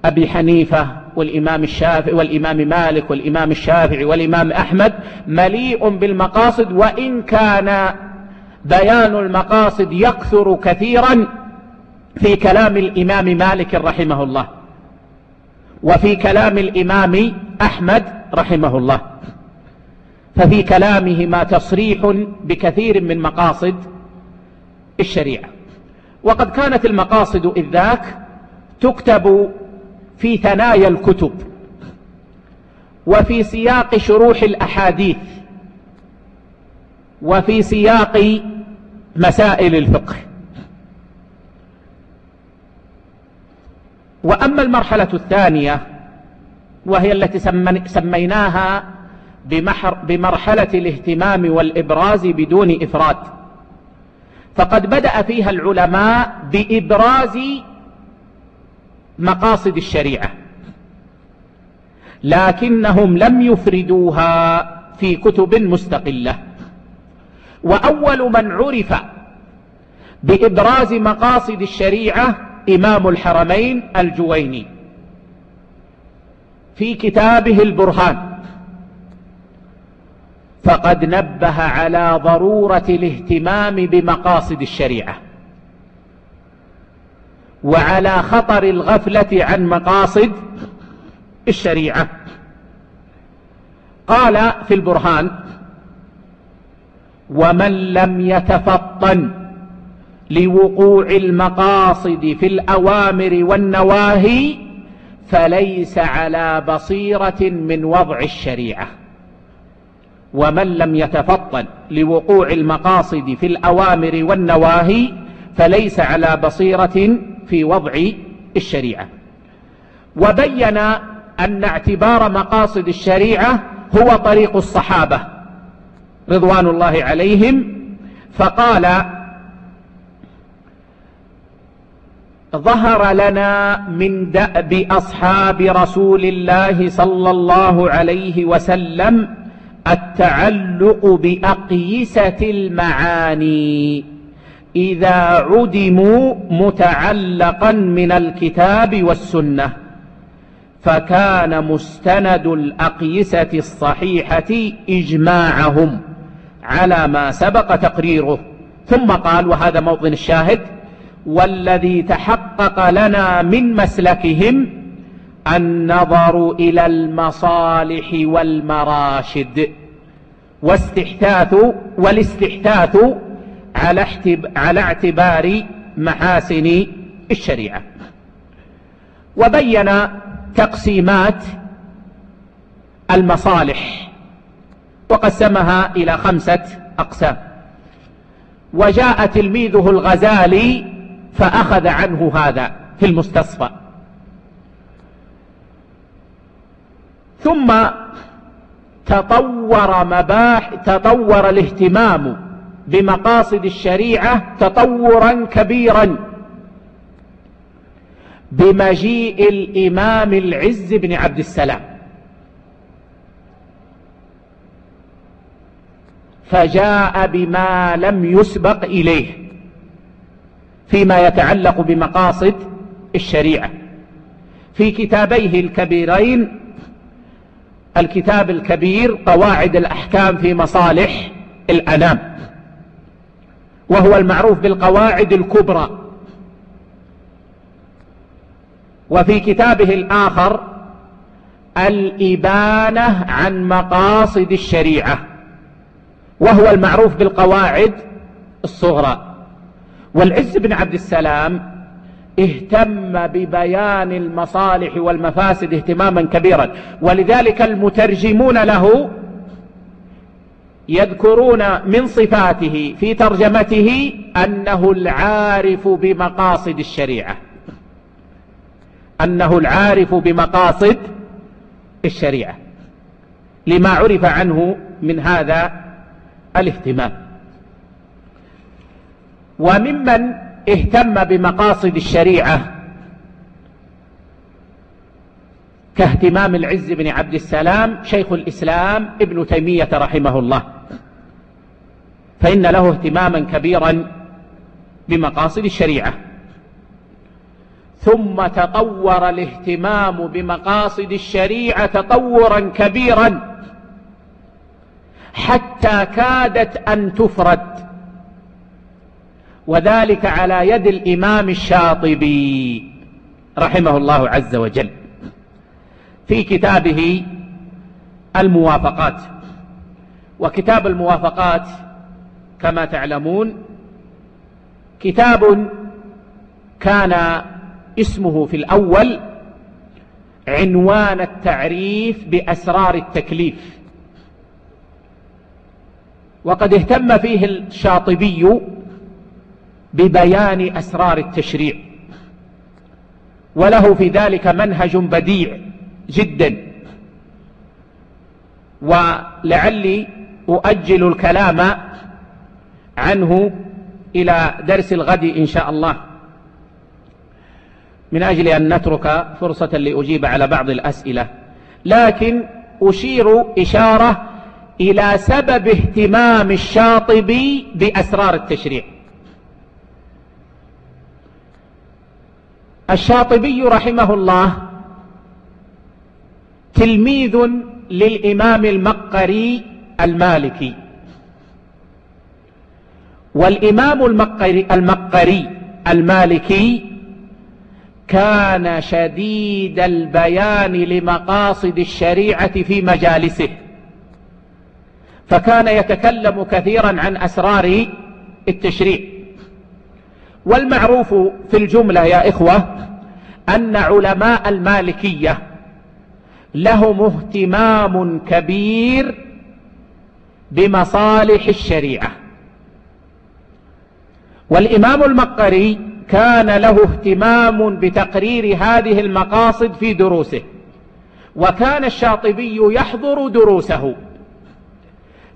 أبي حنيفة والإمام الشافعي والإمام مالك والإمام الشافعي والإمام أحمد مليء بالمقاصد وإن كان بيان المقاصد يكثر كثيرا في كلام الإمام مالك رحمه الله وفي كلام الإمام أحمد رحمه الله ففي كلامهما تصريح بكثير من مقاصد الشريعة. وقد كانت المقاصد إذ ذاك تكتب في ثنايا الكتب وفي سياق شروح الأحاديث وفي سياق مسائل الفقه. وأما المرحلة الثانية وهي التي سميناها بمرحلة الاهتمام والإبراز بدون إفراد فقد بدأ فيها العلماء بإبراز مقاصد الشريعة لكنهم لم يفردوها في كتب مستقلة. وأول من عرف بإبراز مقاصد الشريعة إمام الحرمين الجويني في كتابه البرهان. فقد نبه على ضرورة الاهتمام بمقاصد الشريعة. وعلى خطر الغفلة عن مقاصد الشريعة. قال في البرهان ومن لم يتفطن لوقوع المقاصد في الأوامر والنواهي فليس على بصيرة من وضع الشريعة. ومن لم يتفطن لوقوع المقاصد في الأوامر والنواهي فليس على بصيرة في وضع الشريعة. وبين أن اعتبار مقاصد الشريعة هو طريق الصحابة رضوان الله عليهم. فقال ظهر لنا من دأب أصحاب رسول الله صلى الله عليه وسلم التعلق بأقيسة المعاني إذا عدموا متعلقا من الكتاب والسنة فكان مستند الأقيسة الصحيحة إجماعهم على ما سبق تقريره. ثم قال وهذا موطن الشاهد والذي تحقق لنا من مسلكهم النظر إلى المصالح والمراشد واستحثاث والاستحثاث على, على اعتبار محاسن الشريعة. وبين تقسيمات المصالح وقسمها إلى خمسة أقسام. وجاء تلميذه الغزالي فأخذ عنه هذا في المستصفى. ثم تطور مباح تطور الاهتمام بمقاصد الشريعة تطورا كبيرا. بمجيء الإمام العز بن عبد السلام. فجاء بما لم يسبق إليه فيما يتعلق بمقاصد الشريعة. في كتابيه الكبيرين الكتاب الكبير قواعد الأحكام في مصالح الأنام. وهو المعروف بالقواعد الكبرى. وفي كتابه الآخر الإبانة عن مقاصد الشريعة وهو المعروف بالقواعد الصغرى. والعز بن عبد السلام اهتم ببيان المصالح والمفاسد اهتماما كبيرا ولذلك المترجمون له يذكرون من صفاته في ترجمته أنه العارف بمقاصد الشريعة. أنه العارف بمقاصد الشريعة. لما عرف عنه من هذا الاهتمام. وممن اهتم بمقاصد الشريعة كاهتمام العز بن عبد السلام شيخ الإسلام ابن تيمية رحمه الله. فإن له اهتماما كبيرا بمقاصد الشريعة. ثم تطور الاهتمام بمقاصد الشريعة تطورا كبيرا. حتى كادت أن تفرد. وذلك على يد الإمام الشاطبي رحمه الله عز وجل. في كتابه الموافقات. وكتاب الموافقات كما تعلمون كتاب كان اسمه في الأول عنوان التعريف بأسرار التكليف. وقد اهتم فيه الشاطبي ببيان أسرار التشريع وله في ذلك منهج بديع. جدا. ولعلي أؤجل الكلام عنه إلى درس الغد إن شاء الله. من أجل أن نترك فرصة لأجيب على بعض الأسئلة. لكن أشير إشارة إلى سبب اهتمام الشاطبي بأسرار التشريع. الشاطبي رحمه الله تلميذ للإمام المقري المالكي. والإمام المقري, المقري المالكي كان شديد البيان لمقاصد الشريعة في مجالسه. فكان يتكلم كثيرا عن أسرار التشريع. والمعروف في الجملة يا إخوة أن علماء المالكية لهم اهتمام كبير بمصالح الشريعة. والإمام المقري كان له اهتمام بتقرير هذه المقاصد في دروسه وكان الشاطبي يحضر دروسه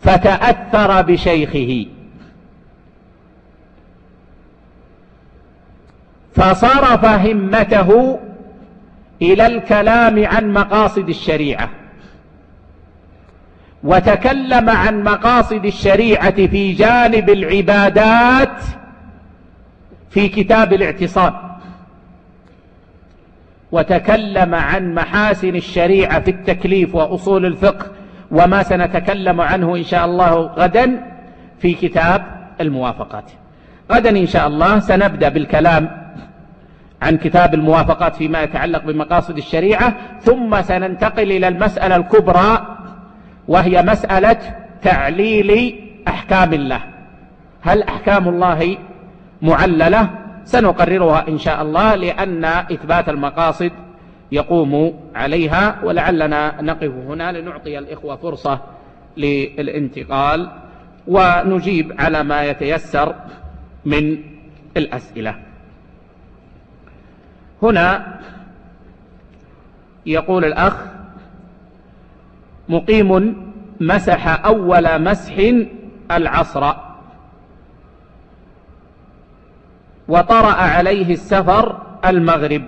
فتأثر بشيخه. فصرف همته إلى الكلام عن مقاصد الشريعة. وتكلم عن مقاصد الشريعة في جانب العبادات في كتاب الاعتصام. وتكلم عن محاسن الشريعة في التكليف وأصول الفقه وما سنتكلم عنه إن شاء الله غدا في كتاب الموافقات. غدا إن شاء الله سنبدأ بالكلام عن كتاب الموافقات فيما يتعلق بمقاصد الشريعة ثم سننتقل إلى المسألة الكبرى وهي مسألة تعليل أحكام الله. هل أحكام الله معللة؟ سنقررها إن شاء الله لأن إثبات المقاصد يقوم عليها ولعلنا نقف هنا لنعطي الإخوة فرصة للانتقال ونجيب على ما يتيسر من الأسئلة. هنا يقول الأخ مقيم مسح أول مسح العصر. وطرأ عليه السفر المغرب.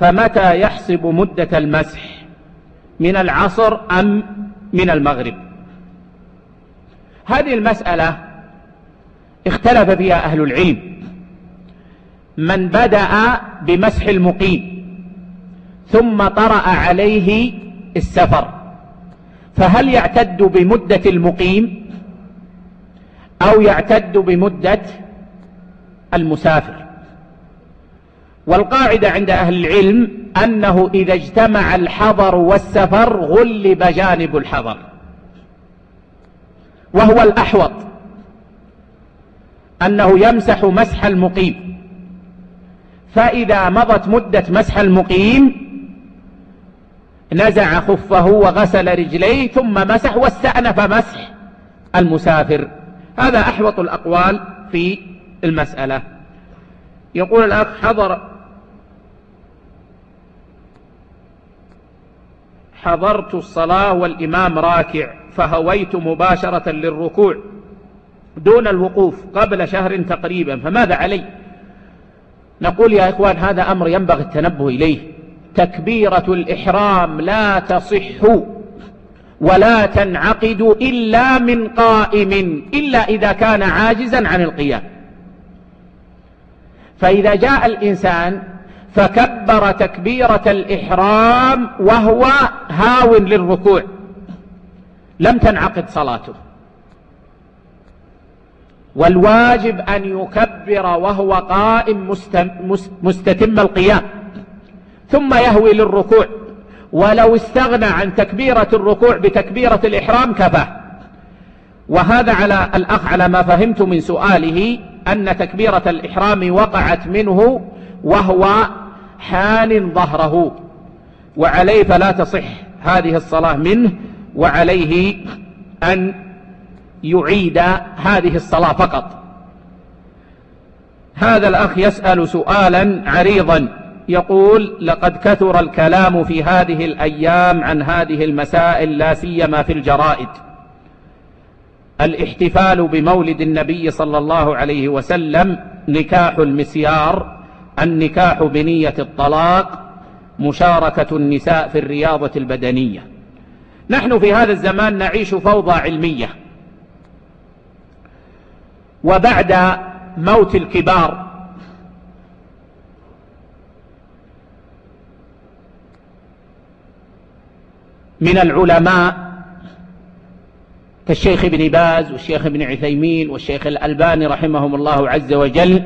فمتى يحسب مدة المسح؟ من العصر أم من المغرب؟ هذه المسألة اختلف فيها أهل العلم. من بدأ بمسح المقيم ثم طرأ عليه السفر. فهل يعتد بمدة المقيم أو يعتد بمدة المسافر؟ والقاعدة عند أهل العلم أنه إذا اجتمع الحضر والسفر غلب جانب الحضر وهو الأحوط أنه يمسح مسح المقيم. فإذا مضت مدة مسح المقيم نزع خفه وغسل رجليه ثم مسح واستأنف مسح المسافر. هذا أحوط الأقوال في المسألة. يقول الأخ حضر حضرت الصلاة والإمام راكع فهويت مباشرة للركوع دون الوقوف قبل شهر تقريبا فماذا علي؟ نقول يا إخوان هذا أمر ينبغي التنبه إليه. تكبيرة الإحرام لا تصح ولا تنعقد إلا من قائم إلا إذا كان عاجزا عن القيام. فإذا جاء الإنسان فكبر تكبيرة الإحرام وهو هاو للركوع. لم تنعقد صلاته. والواجب أن يكبر وهو قائم مستتم القيام ثم يهوي للركوع. ولو استغنى عن تكبيرة الركوع بتكبيرة الإحرام كفاه. وهذا على الأخ على ما فهمت من سؤاله أن تكبيرة الإحرام وقعت منه وهو حان ظهره. وعليه فلا تصح هذه الصلاة منه وعليه أن يعيد هذه الصلاة فقط. هذا الأخ يسأل سؤالا عريضا يقول لقد كثر الكلام في هذه الأيام عن هذه المسائل لا سيما في الجرائد. الاحتفال بمولد النبي صلى الله عليه وسلم نكاح المسيار النكاح بنية الطلاق مشاركة النساء في الرياضة البدنية. نحن في هذا الزمان نعيش فوضى علمية. وبعد موت الكبار. من العلماء كالشيخ ابن باز والشيخ ابن عثيمين والشيخ الألباني رحمهم الله عز وجل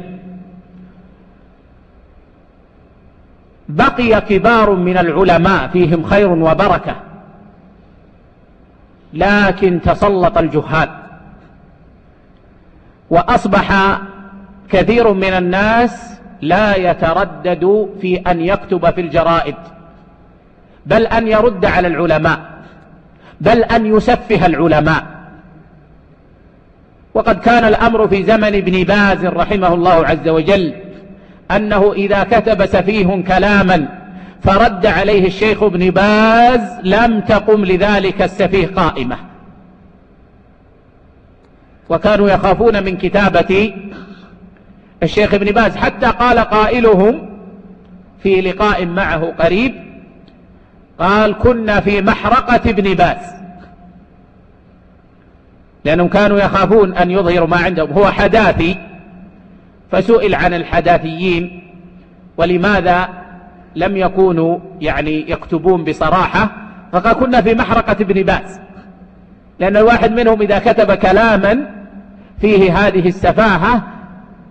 بقي كبار من العلماء فيهم خير وبركة لكن تسلط الجهال. وأصبح كثير من الناس لا يتردد في أن يكتب في الجرائد بل أن يرد على العلماء بل أن يسفه العلماء. وقد كان الأمر في زمن ابن باز رحمه الله عز وجل أنه إذا كتب سفيه كلاما فرد عليه الشيخ ابن باز لم تقم لذلك السفيه قائمة. وكانوا يخافون من كتابة الشيخ ابن باز حتى قال قائلهم في لقاء معه قريب قال كنا في محرقة ابن باز. لأنهم كانوا يخافون أن يظهروا ما عندهم. هو حداثي فسئل عن الحداثيين ولماذا لم يكونوا يعني يكتبون بصراحة؟ فقال كنا في محرقة ابن باز. لأن الواحد منهم إذا كتب كلاما فيه هذه السفاهة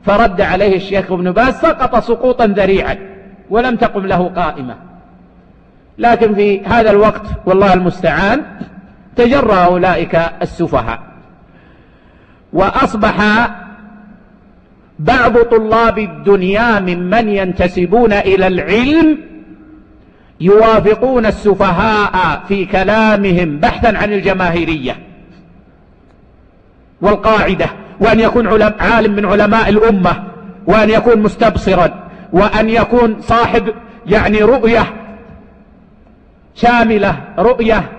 فرد عليه الشيخ ابن باز سقط سقوطا ذريعا ولم تقم له قائمة. لكن في هذا الوقت والله المستعان تجرى أولئك السفهاء. وأصبح بعض طلاب الدنيا ممن ينتسبون إلى العلم يوافقون السفهاء في كلامهم بحثا عن الجماهيرية والقاعدة وأن يكون عالم من علماء الأمة وأن يكون مستبصرا وأن يكون صاحب يعني رؤية شاملة رؤية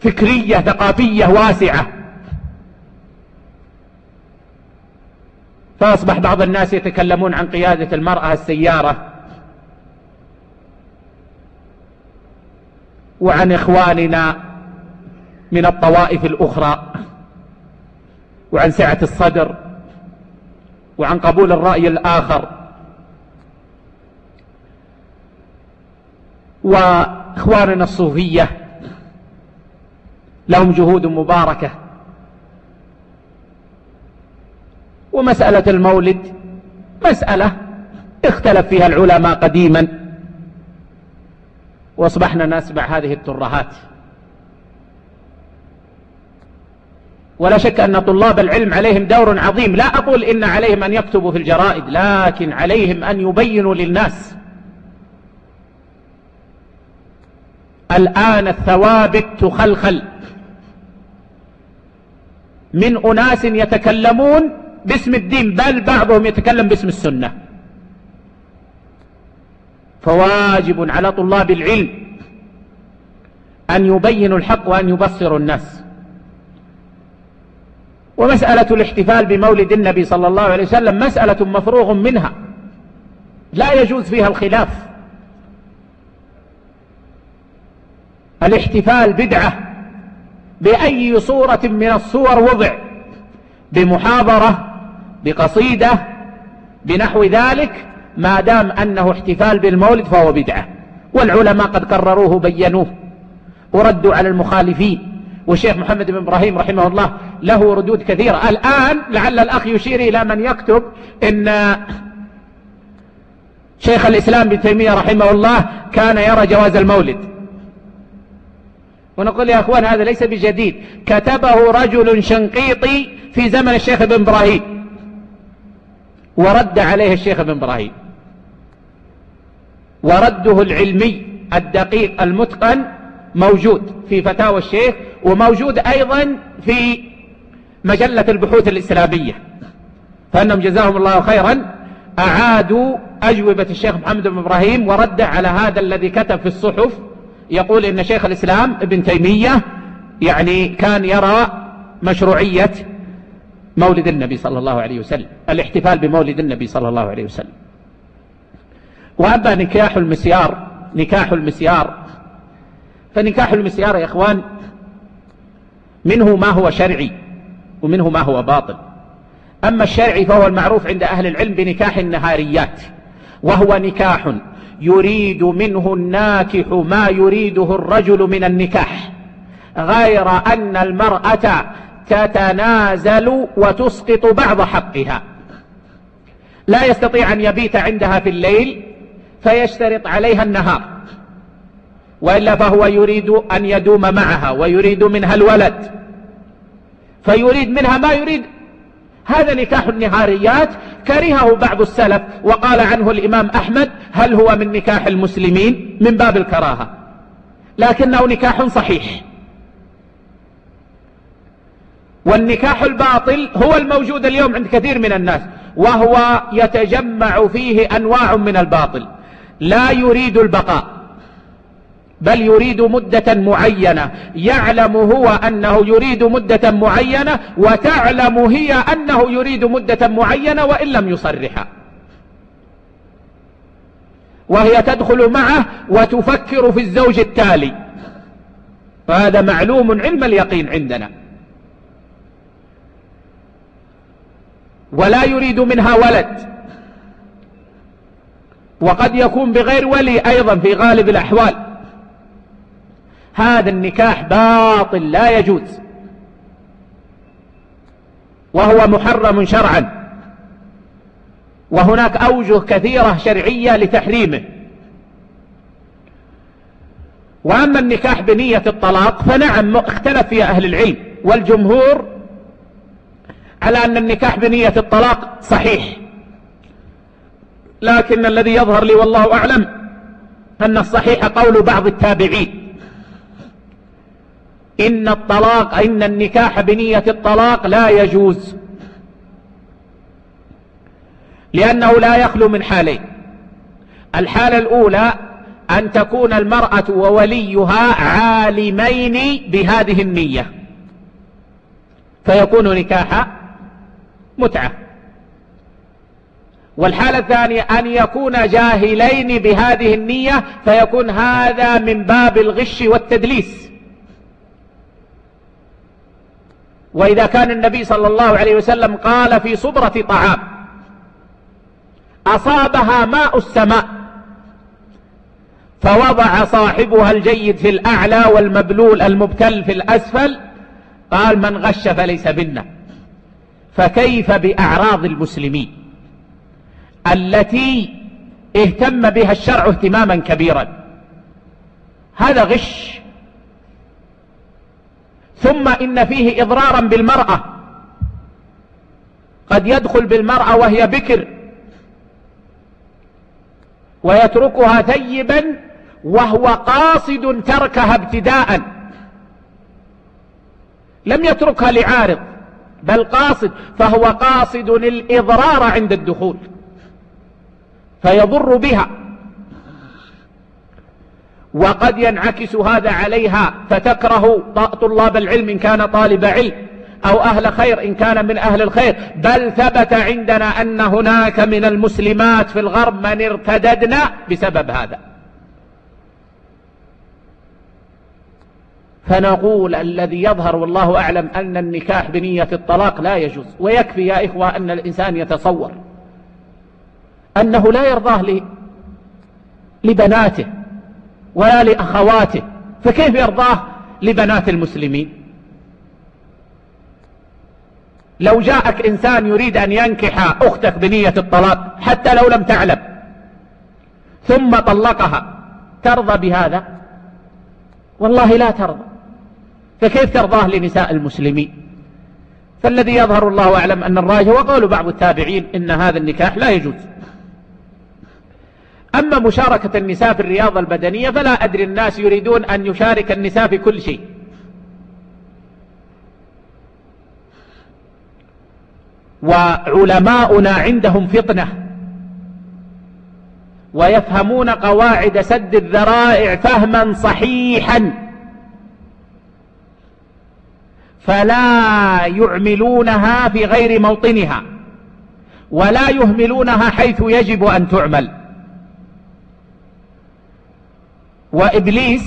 فكرية ثقافية واسعة. فأصبح بعض الناس يتكلمون عن قيادة المرأة السيارة. وعن إخواننا من الطوائف الأخرى وعن سعة الصدر وعن قبول الرأي الآخر. وإخواننا الصوفية لهم جهود مباركة. ومسألة المولد مسألة اختلف فيها العلماء قديما. وأصبحنا نسمع هذه الترهات. ولا شك أن طلاب العلم عليهم دور عظيم. لا أقول إن عليهم أن يكتبوا في الجرائد لكن عليهم أن يبينوا للناس. الآن الثوابت تخلخل من أناس يتكلمون باسم الدين بل بعضهم يتكلم باسم السنة. فواجب على طلاب العلم أن يبينوا الحق وأن يبصروا الناس. ومسألة الاحتفال بمولد النبي صلى الله عليه وسلم مسألة مفروغ منها. لا يجوز فيها الخلاف. الاحتفال بدعة بأي صورة من الصور وضع بمحاضرة بقصيدة بنحو ذلك ما دام أنه احتفال بالمولد فهو بدعة. والعلماء قد قرروه بينوه وردوا على المخالفين. والشيخ محمد بن إبراهيم رحمه الله له ردود كثيرة. الآن لعل الأخ يشير إلى من يكتب إن شيخ الإسلام ابن تيمية رحمه الله كان يرى جواز المولد. ونقول يا أخوان هذا ليس بجديد. كتبه رجل شنقيطي في زمن الشيخ ابن إبراهيم. ورد عليه الشيخ ابن إبراهيم. ورده العلمي الدقيق المتقن موجود في فتاوى الشيخ وموجود أيضا في مجلة البحوث الإسلامية. فأنهم جزاهم الله خيرا أعادوا أجوبة الشيخ محمد بن إبراهيم ورد على هذا الذي كتب في الصحف يقول إن شيخ الإسلام ابن تيمية يعني كان يرى مشروعية مولد النبي صلى الله عليه وسلم الاحتفال بمولد النبي صلى الله عليه وسلم. وأما نكاح المسيار نكاح المسيار. فنكاح المسيار يا إخوان منه ما هو شرعي ومنه ما هو باطل. أما الشرعي فهو المعروف عند أهل العلم بنكاح النهاريات وهو نكاح يريد منه الناكح ما يريده الرجل من النكاح غير أن المرأة تتنازل وتسقط بعض حقها. لا يستطيع أن يبيت عندها في الليل فيشترط عليها النهار. وإلا فهو يريد أن يدوم معها ويريد منها الولد. فيريد منها ما يريد. هذا نكاح النهاريات كرهه بعض السلف. وقال عنه الإمام أحمد هل هو من نكاح المسلمين؟ من باب الكراهة. لكنه نكاح صحيح. والنكاح الباطل هو الموجود اليوم عند كثير من الناس. وهو يتجمع فيه أنواع من الباطل. لا يريد البقاء بل يريد مدة معينة. يعلم هو أنه يريد مدة معينة وتعلم هي أنه يريد مدة معينة وإن لم يصرح وهي تدخل معه وتفكر في الزوج التالي. فهذا معلوم علم اليقين عندنا. ولا يريد منها ولد. وقد يكون بغير ولي أيضا في غالب الأحوال. هذا النكاح باطل لا يجوز. وهو محرم شرعا. وهناك أوجه كثيرة شرعية لتحريمه. وأما النكاح بنية الطلاق فنعم اختلف فيها أهل العلم والجمهور على أن النكاح بنية الطلاق صحيح. لكن الذي يظهر لي والله أعلم أن الصحيح قول بعض التابعين. إن الطلاق إن النكاح بنية الطلاق لا يجوز. لأنه لا يخلو من حالين. الحالة الأولى أن تكون المرأة ووليها عالمين بهذه النية. فيكون نكاح متعة. والحالة الثانية أن يكون جاهلين بهذه النية فيكون هذا من باب الغش والتدليس. وإذا كان النبي صلى الله عليه وسلم قال في صبرة طعام أصابها ماء السماء فوضع صاحبها الجيد في الأعلى والمبلول المبتل في الأسفل قال من غش فليس منا. فكيف بأعراض المسلمين؟ التي اهتم بها الشرع اهتماما كبيرا. هذا غش. ثم إن فيه إضرارا بالمرأة. قد يدخل بالمرأة وهي بكر. ويتركها ثيبا وهو قاصد تركها ابتداء. لم يتركها لعارض بل قاصد فهو قاصد الإضرار عند الدخول. فيضر بها. وقد ينعكس هذا عليها فتكره طلاب العلم إن كان طالب علم أو أهل خير إن كان من أهل الخير. بل ثبت عندنا أن هناك من المسلمات في الغرب من ارتددنا بسبب هذا. فنقول الذي يظهر والله أعلم أن النكاح بنية الطلاق لا يجوز. ويكفي يا إخوة أن الإنسان يتصور. أنه لا يرضاه لبناته ولا لأخواته. فكيف يرضاه لبنات المسلمين؟ لو جاءك إنسان يريد أن ينكح أختك بنية الطلاق حتى لو لم تعلم ثم طلقها ترضى بهذا؟ والله لا ترضى. فكيف ترضاه لنساء المسلمين؟ فالذي يظهر الله أعلم أن الراجح وقول بعض التابعين إن هذا النكاح لا يجوز. أما مشاركة النساء في الرياضة البدنية فلا أدري الناس يريدون أن يشارك النساء في كل شيء. وعلماؤنا عندهم فطنة. ويفهمون قواعد سد الذرائع فهما صحيحا. فلا يعملونها في غير موطنها. ولا يهملونها حيث يجب أن تعمل. وإبليس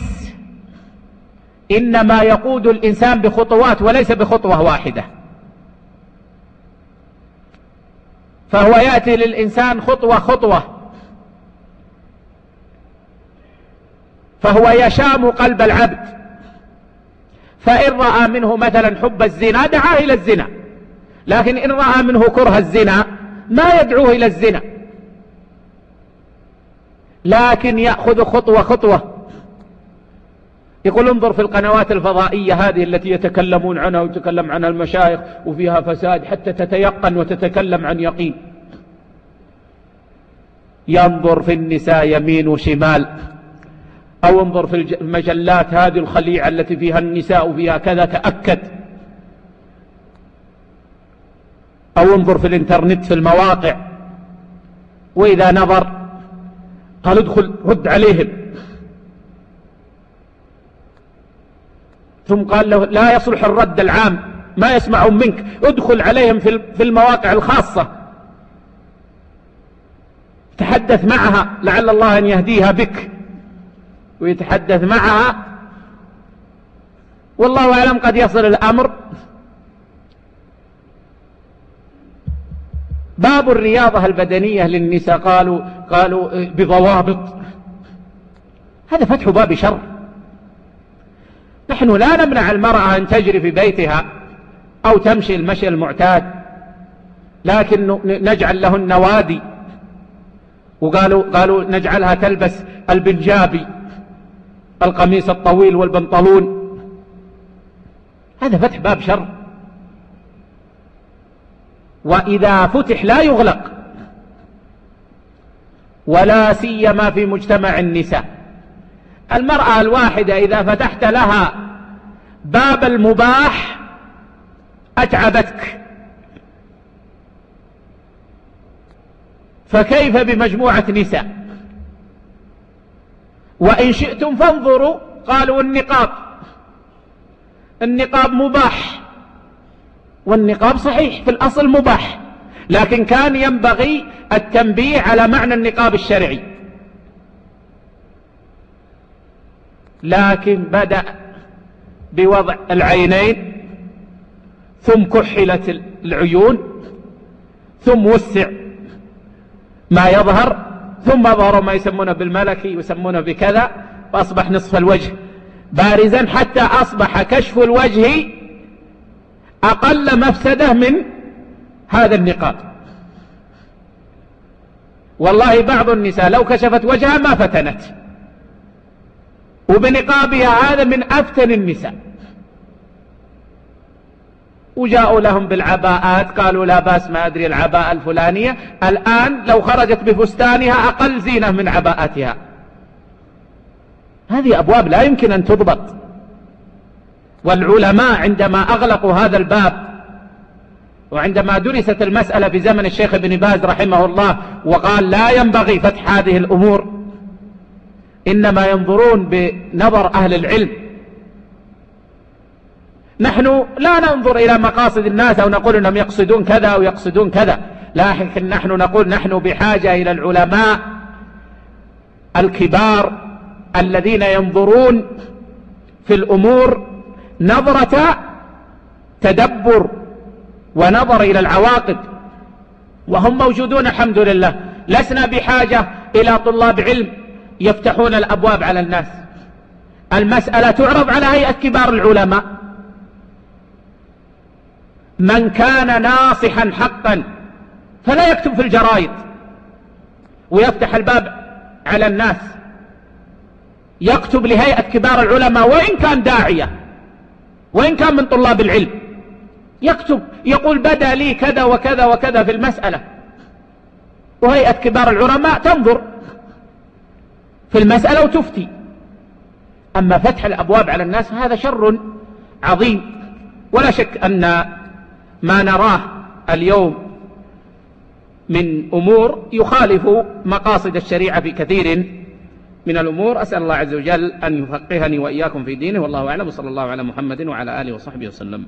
إنما يقود الإنسان بخطوات وليس بخطوة واحدة. فهو يأتي للإنسان خطوة خطوة. فهو يشام قلب العبد. فإن رأى منه مثلا حب الزنا دعاه إلى الزنا. لكن إن رأى منه كره الزنا ما يدعوه إلى الزنا. لكن يأخذ خطوة خطوة. يقول انظر في القنوات الفضائية هذه التي يتكلمون عنها ويتكلم عنها المشايخ وفيها فساد حتى تتيقن وتتكلم عن يقين. ينظر في النساء يمين وشمال أو انظر في المجلات هذه الخليعة التي فيها النساء وفيها كذا تأكد. أو انظر في الإنترنت في المواقع. وإذا نظر قال ادخل رد عليهم. ثم قال له لا يصلح الرد العام ما يسمعون منك. ادخل عليهم في المواقع الخاصة. تحدث معها لعل الله أن يهديها بك. ويتحدث معها. والله أعلم قد يصل الأمر. باب الرياضة البدنية للنساء قالوا قالوا بضوابط. هذا فتح باب شر. نحن لا نمنع المرأة أن تجري في بيتها أو تمشي المشي المعتاد لكن نجعل له النوادي. وقالوا قالوا نجعلها تلبس البنجابي القميص الطويل والبنطلون. هذا فتح باب شر. وإذا فتح لا يغلق. ولا سيما في مجتمع النساء. المرأة الواحدة إذا فتحت لها باب المباح أتعبتك. فكيف بمجموعة نساء؟ وإن شئتم فانظروا قالوا النقاب. النقاب مباح. والنقاب صحيح في الأصل مباح. لكن كان ينبغي التنبيه على معنى النقاب الشرعي. لكن بدأ بوضع العينين ثم كحلت العيون ثم وسع ما يظهر ثم ظهروا ما يسمونه بالملكي ويسمونه بكذا فأصبح نصف الوجه بارزا حتى أصبح كشف الوجه أقل مفسدة من هذا النقاب والله بعض النساء لو كشفت وجهها ما فتنت. وبنقابها هذا من أفتن النساء. وجاءوا لهم بالعباءات قالوا لا بأس ما أدري العباءة الفلانية. الآن لو خرجت بفستانها أقل زينة من عباءتها. هذه أبواب لا يمكن أن تضبط. والعلماء عندما أغلقوا هذا الباب وعندما درست المسألة في زمن الشيخ ابن باز رحمه الله وقال لا ينبغي فتح هذه الأمور إنما ينظرون بنظر أهل العلم. نحن لا ننظر إلى مقاصد الناس أو نقول أنهم يقصدون كذا أو يقصدون كذا لكن نحن نقول نحن بحاجة إلى العلماء الكبار الذين ينظرون في الأمور نظرة تدبر ونظر إلى العواقب وهم موجودون الحمد لله. لسنا بحاجة إلى طلاب علم يفتحون الأبواب على الناس. المسألة تعرض على هيئة كبار العلماء. من كان ناصحا حقا فلا يكتب في الجرائد ويفتح الباب على الناس. يكتب لهيئة كبار العلماء وإن كان داعية. وإن كان من طلاب العلم. يكتب يقول بدا لي كذا وكذا وكذا في المسألة. وهيئة كبار العلماء تنظر في المسألة وتفتي. أما فتح الأبواب على الناس هذا شر عظيم. ولا شك أن ما نراه اليوم من أمور يخالف مقاصد الشريعة في كثير من الأمور أسأل الله عز وجل أن يفقهني وإياكم في دينه والله أعلم وصلى الله على محمد وعلى آله وصحبه وسلم.